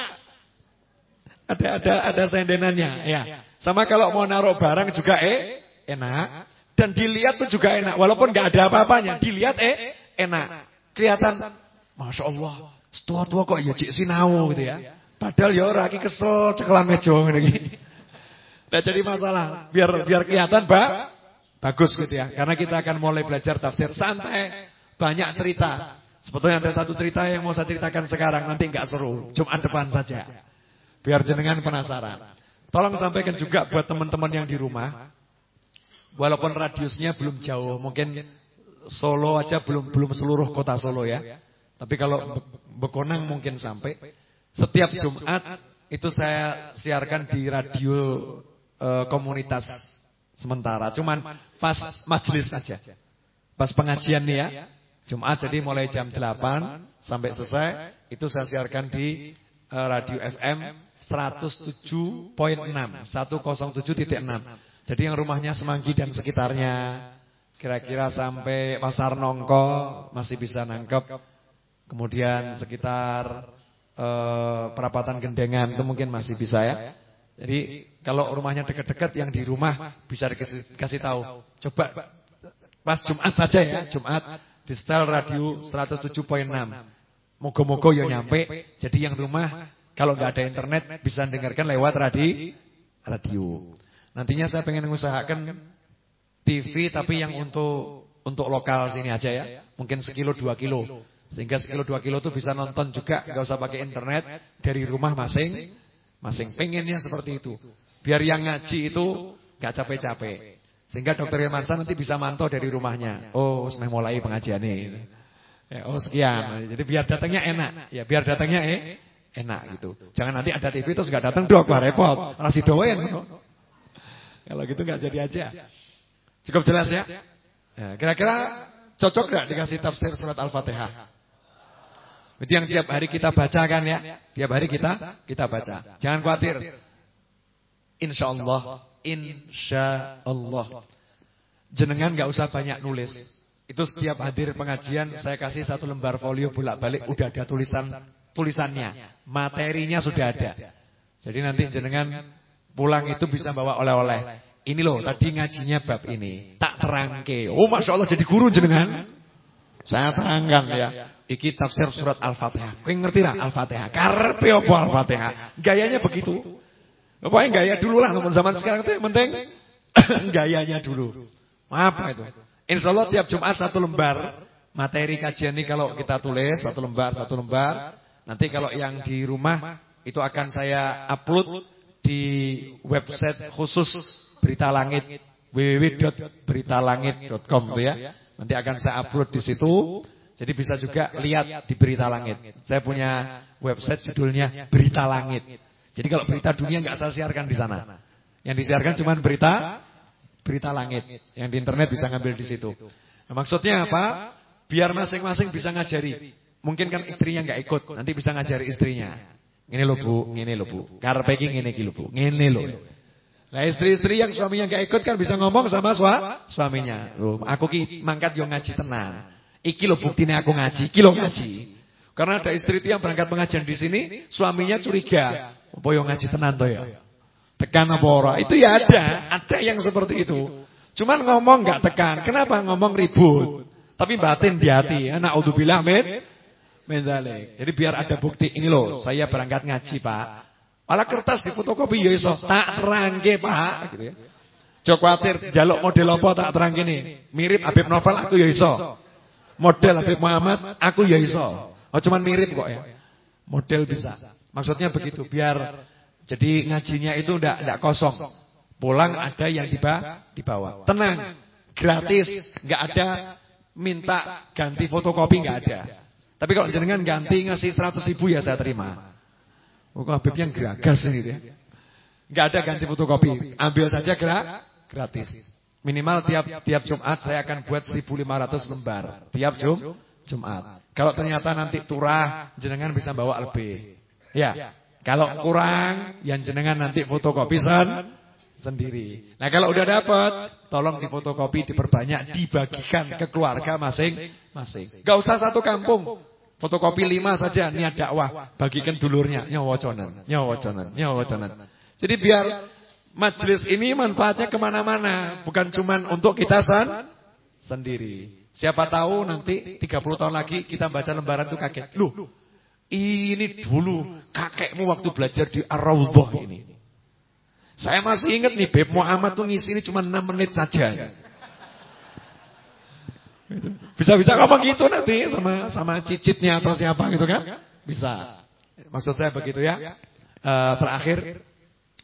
Speaker 1: Ada ada ada sendenannya, ya. Sama kalau mau naruh barang juga eh enak dan dilihat tuh juga enak walaupun nggak ada apa-apanya, dilihat eh enak. Kelihatan Masya Allah, tua-tua kok ya cik sinau gitu ya. Padahal ya ora iki kesel cekelan meja ngene iki. Tidak jadi masalah. Biar biar kelihatan Pak. Bagus gitu ya. Karena kita akan mulai belajar tafsir santai. Banyak cerita. Sebetulnya ada satu cerita yang mau saya ceritakan sekarang. Nanti nggak seru. Jumat depan saja. Biar jenengan penasaran. Tolong sampaikan juga buat teman-teman yang di rumah. Walaupun radiusnya belum jauh. Mungkin Solo aja belum belum seluruh kota Solo ya. Tapi kalau Bekonang mungkin sampai. Setiap Jumat itu saya siarkan di radio e, komunitas sementara. Cuman pas majelis saja. Pas pengajian nih ya. Jumat jadi mulai jam 8 sampai selesai itu saya siarkan di e, radio FM 107.6, 107.6. Jadi yang rumahnya Semanggi dan sekitarnya kira-kira sampai Pasar Nongko masih bisa nangkep. Kemudian sekitar eh, perapatan gendengan itu mungkin masih bisa ya. Jadi kalau rumahnya dekat-dekat yang di rumah bisa dikasih tahu. Coba pas Jumat saja ya, Jumat di setel radio 107.6. Moga-moga ya nyampe. Jadi yang rumah kalau nggak ada internet bisa dengarkan lewat radio. Radio. Nantinya saya pengen mengusahakan TV tapi yang untuk untuk lokal sini aja ya. Mungkin sekilo dua kilo. Sehingga sekilo dua kilo itu bisa nonton juga, nggak usah pakai internet dari rumah masing masing. Pengennya seperti itu. Biar yang ngaji itu nggak capek-capek. Sehingga dokter Irmansa nanti bisa mantau dari rumahnya. Oh, sudah mulai pengajian ini. Ya, oh sekian. Jadi biar datangnya enak. Ya biar datangnya eh enak gitu. Jangan nanti ada TV terus nggak datang dok, wah repot. Rasi doain. Kalau gitu nggak jadi aja. Cukup jelas ya? ya kira-kira cocok nggak dikasih tafsir surat Al-Fatihah? Itu yang tiap hari kita bacakan ya. Tiap hari kita kita baca. Jangan khawatir. Insya Allah, insya Allah. Jenengan nggak usah banyak nulis. Itu setiap hadir pengajian saya kasih satu lembar folio bolak-balik udah ada tulisan tulisannya, materinya sudah ada. Jadi nanti jenengan pulang itu bisa bawa oleh-oleh. Ini loh tadi ngajinya bab ini. Tak terangke. Oh masya Allah jadi guru jenengan. Saya terangkan ya. Iki tafsir surat Al-Fatihah. Kau ngerti lah Al-Fatihah? Karpe apa Al-Fatihah? Gayanya begitu. Pokoknya gaya dulu lah. Namun zaman sekarang itu yang penting gayanya dulu. Apa itu? Insya Allah tiap Jumat satu lembar. Materi kajian ini kalau kita tulis satu lembar, satu lembar. Nanti kalau yang di rumah itu akan saya upload di website khusus Berita Langit www.beritalangit.com ya. Nanti akan saya upload di situ. Jadi bisa juga lihat di Berita Langit. Saya punya website judulnya Berita Langit. Jadi kalau berita dunia nggak saya siarkan di sana. Yang disiarkan cuma berita berita langit. Yang di internet bisa ngambil di situ. Nah, maksudnya apa? Biar masing-masing bisa ngajari. Mungkin kan istrinya nggak ikut, nanti bisa ngajari istrinya. Ini loh Bu, ini loh Bu. Karpe ini iki lho Bu. Ngene loh. Nah istri-istri yang suaminya nggak ikut kan bisa ngomong sama sua, suaminya. Loh, aku ki mangkat yo ngaji tenang. Iki lo buktinya aku ngaji, iki lo ngaji. Karena ada istri itu yang berangkat pengajian di sini, suaminya curiga. Apa yang ngaji tenan to ya? Tekan apa ora? Itu ya ada, ada yang seperti itu. Cuman ngomong nggak tekan. Kenapa ngomong ribut? Tapi batin di hati. Anak udzubillah min min Jadi biar ada bukti ini loh, saya berangkat ngaji, Pak. Malah kertas di fotokopi ya iso. Tak terangke, Pak, gitu ya. Jok khawatir jaluk model apa tak terang gini. Mirip Habib Novel aku ya iso. Model Habib Muhammad aku ya iso. Oh cuman mirip kok ya. Model bisa. Maksudnya begitu biar jadi ngajinya itu ndak ndak kosong. Pulang ada yang tiba dibawa. Tenang. Gratis, nggak ada minta ganti fotokopi nggak ada. Tapi kalau jenengan ganti ngasih 100 ribu ya saya terima. Oh, Habib yang geragas ini dia. Nggak ada ganti fotokopi. Ambil saja gerak gratis. Minimal tiap tiap Jumat saya akan buat 1500 lembar. Tiap Jum, Jumat. Kalau ternyata nanti turah, jenengan bisa bawa lebih. Ya. Kalau kurang, yang jenengan nanti fotokopi sen, sendiri. Nah kalau udah dapat, tolong difotokopi, diperbanyak, dibagikan ke keluarga masing-masing. Gak usah satu kampung. Fotokopi lima saja niat dakwah, bagikan dulurnya, nyawa conan, nyawa conan, nyawa conan. Jadi biar Majelis ini manfaatnya ke mana-mana. Bukan cuma untuk kita san sendiri. Siapa tahu nanti 30 tahun lagi kita baca lembaran itu kaget. Loh, ini dulu kakekmu waktu belajar di ar ini. Saya masih ingat nih Beb Muhammad tuh ngisi ini cuma 6 menit saja. Bisa-bisa ngomong gitu nanti sama sama cicitnya atau siapa gitu kan? Bisa. Maksud saya begitu ya. Uh, terakhir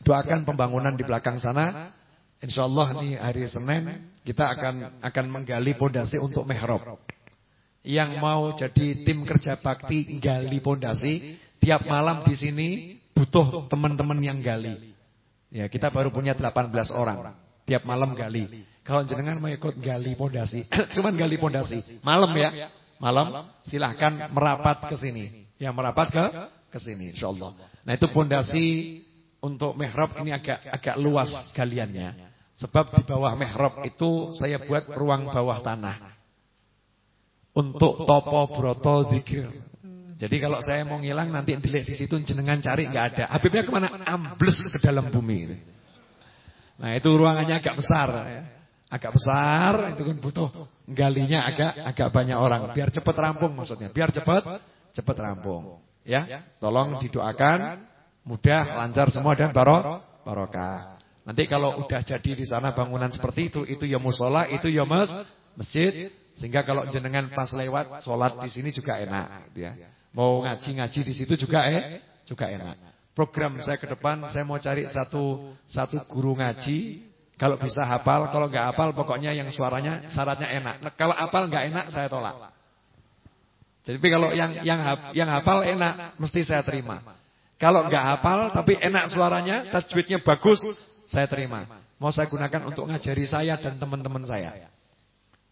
Speaker 1: doakan pembangunan di belakang sana. Insya Allah nih hari Senin kita akan akan menggali pondasi untuk mihrab. Yang mau jadi tim kerja bakti gali pondasi, tiap malam di sini butuh teman-teman yang gali. Ya, kita baru punya 18 orang. Tiap malam gali. Kalau jenengan mau ikut gali pondasi, cuman gali pondasi. Malam ya. Malam silahkan merapat ke sini. Ya, merapat ke ke sini insyaallah. Nah, itu pondasi untuk mihrab ini agak agak luas galiannya. Sebab di bawah mihrab itu saya buat ruang bawah tanah. Untuk topo broto zikir. Jadi kalau saya mau ngilang nanti dilihat di situ jenengan cari nggak ada. Habibnya ke mana? Ambles ke dalam bumi. Nah itu ruangannya agak besar. Ya agak besar itu kan butuh galinya agak agak banyak orang biar cepat rampung maksudnya biar cepat cepat rampung ya tolong didoakan mudah lancar semua dan barok barokah nanti kalau udah jadi di sana bangunan seperti itu itu ya musola itu ya mas masjid sehingga kalau jenengan pas lewat sholat di sini juga enak ya mau ngaji-ngaji di situ juga eh juga enak program saya ke depan saya mau cari satu satu guru ngaji kalau bisa hafal, kalau nggak hafal pokoknya yang suaranya syaratnya enak. Kalau hafal nggak enak saya tolak. Jadi kalau yang yang hafal enak mesti saya terima. Kalau nggak hafal tapi enak suaranya, tajwidnya bagus, saya terima. Mau saya gunakan untuk ngajari saya dan teman-teman saya.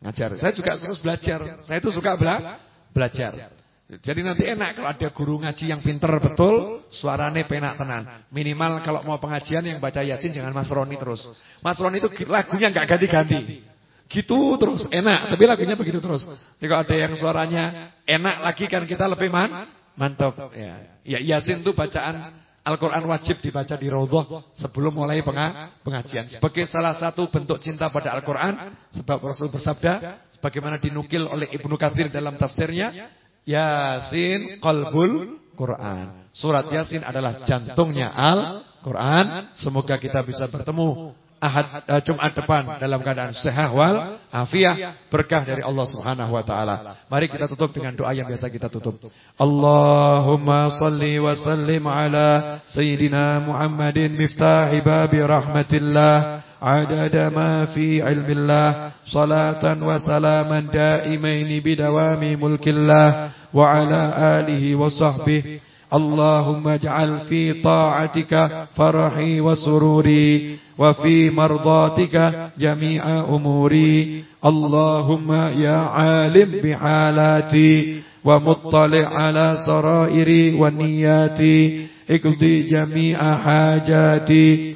Speaker 1: Ngajar. Saya juga terus belajar. Saya itu suka bela belajar. Jadi nanti enak kalau ada guru ngaji yang pinter betul, suaranya penak tenan. Minimal kalau mau pengajian yang baca Yasin jangan Mas Roni terus. Mas Roni itu lagunya nggak ganti-ganti. Gitu terus, enak. Tapi lagunya begitu terus. Jadi kalau ada yang suaranya enak lagi kan kita lebih man, mantap. Ya, ya Yasin itu bacaan Al-Quran wajib dibaca di Raudhah sebelum mulai pengajian. Sebagai salah satu bentuk cinta pada Al-Quran. Sebab Rasul bersabda, sebagaimana dinukil oleh Ibnu Katsir dalam tafsirnya, Yasin qalbul Quran. Surat Yasin adalah jantungnya Al-Quran. Semoga kita bisa bertemu Ahad uh, Jumat depan dalam keadaan sehat wal afiah berkah dari Allah Subhanahu wa taala. Mari kita tutup dengan doa yang biasa kita tutup. Allahumma salli wa sallim ala sayyidina Muhammadin miftahi babi rahmatillah ma fi ilmillah salatan wa salaman daimain bidawami mulkillah wa ala alihi wa sahbihi اللهم اجعل في طاعتك فرحي وسروري وفي مرضاتك جميع أموري. اللهم يا عالم بحالاتي ومطلع على سرائري ونياتي. اقضي جميع حاجاتي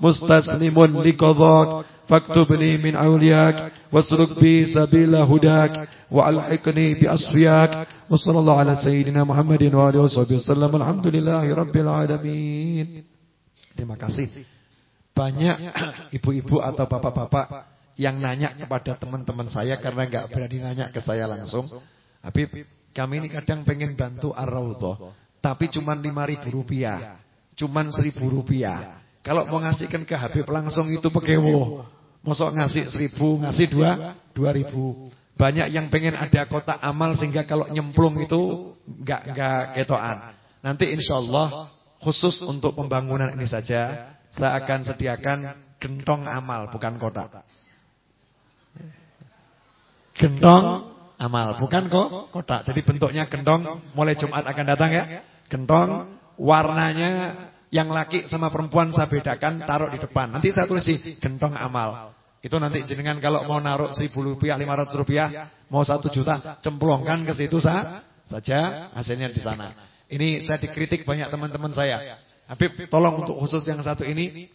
Speaker 1: مستسلم لقضاك فاكتب لي من أولياك واسلك بي سبيل هداك وألحقني بأصفياك وصلى الله على سيدنا محمد وآله وصحبه وسلم الحمد لله رب العالمين Terima kasih. Banyak ibu-ibu atau bapak-bapak yang nanya kepada teman-teman saya karena nggak berani nanya ke saya langsung. Habib, kami ini kadang pengen bantu Ar-Raudhah, tapi cuma lima ribu rupiah, cuma seribu rupiah. Kalau mau ngasihkan ke Habib langsung itu pekewo. Mosok ngasih seribu, ngasih dua, dua ribu. Banyak yang pengen ada kotak amal sehingga kalau nyemplung itu nggak nggak ketoan. Nanti insya Allah khusus untuk pembangunan ini saja saya akan sediakan gentong amal bukan kotak. Gentong amal bukan kok kotak. Jadi bentuknya gentong mulai Jumat akan datang ya. Gentong warnanya yang laki sama perempuan saya bedakan taruh di depan. Nanti saya tulis sih gentong amal. Itu nanti jenengan kalau mau naruh seribu rupiah, lima ratus rupiah, mau satu juta, cemplongkan ke situ sah, saja hasilnya di sana. Ini saya dikritik banyak teman-teman saya. Habib, tolong untuk khusus yang satu ini,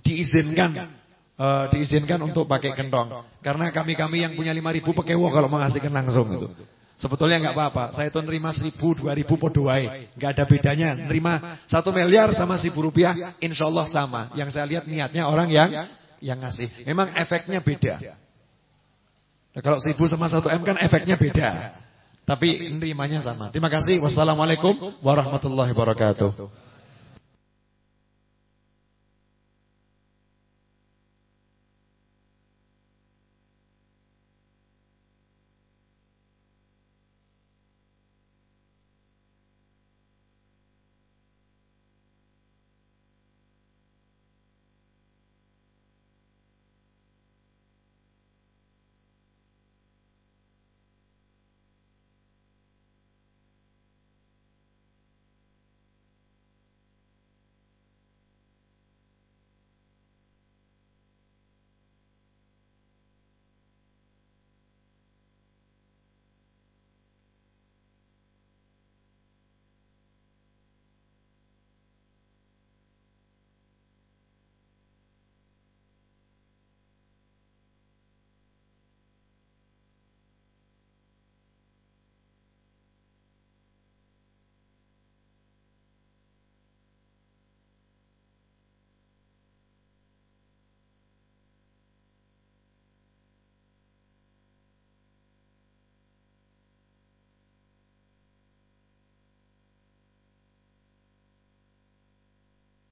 Speaker 1: diizinkan uh, diizinkan untuk pakai kentong. Karena kami-kami yang punya 5000 pakai wong kalau mengasihkan langsung itu. Sebetulnya nggak apa-apa. Saya itu nerima 1000, 2000 podoai. nggak ada bedanya. Nerima 1 miliar sama 1000 rupiah, insya Allah sama. Yang saya lihat niatnya orang yang yang ngasih. Memang efeknya beda. Nah, kalau 1000 sama 1 M kan efeknya beda. Tapi nerimanya sama. Terima kasih. Wassalamualaikum warahmatullahi wabarakatuh.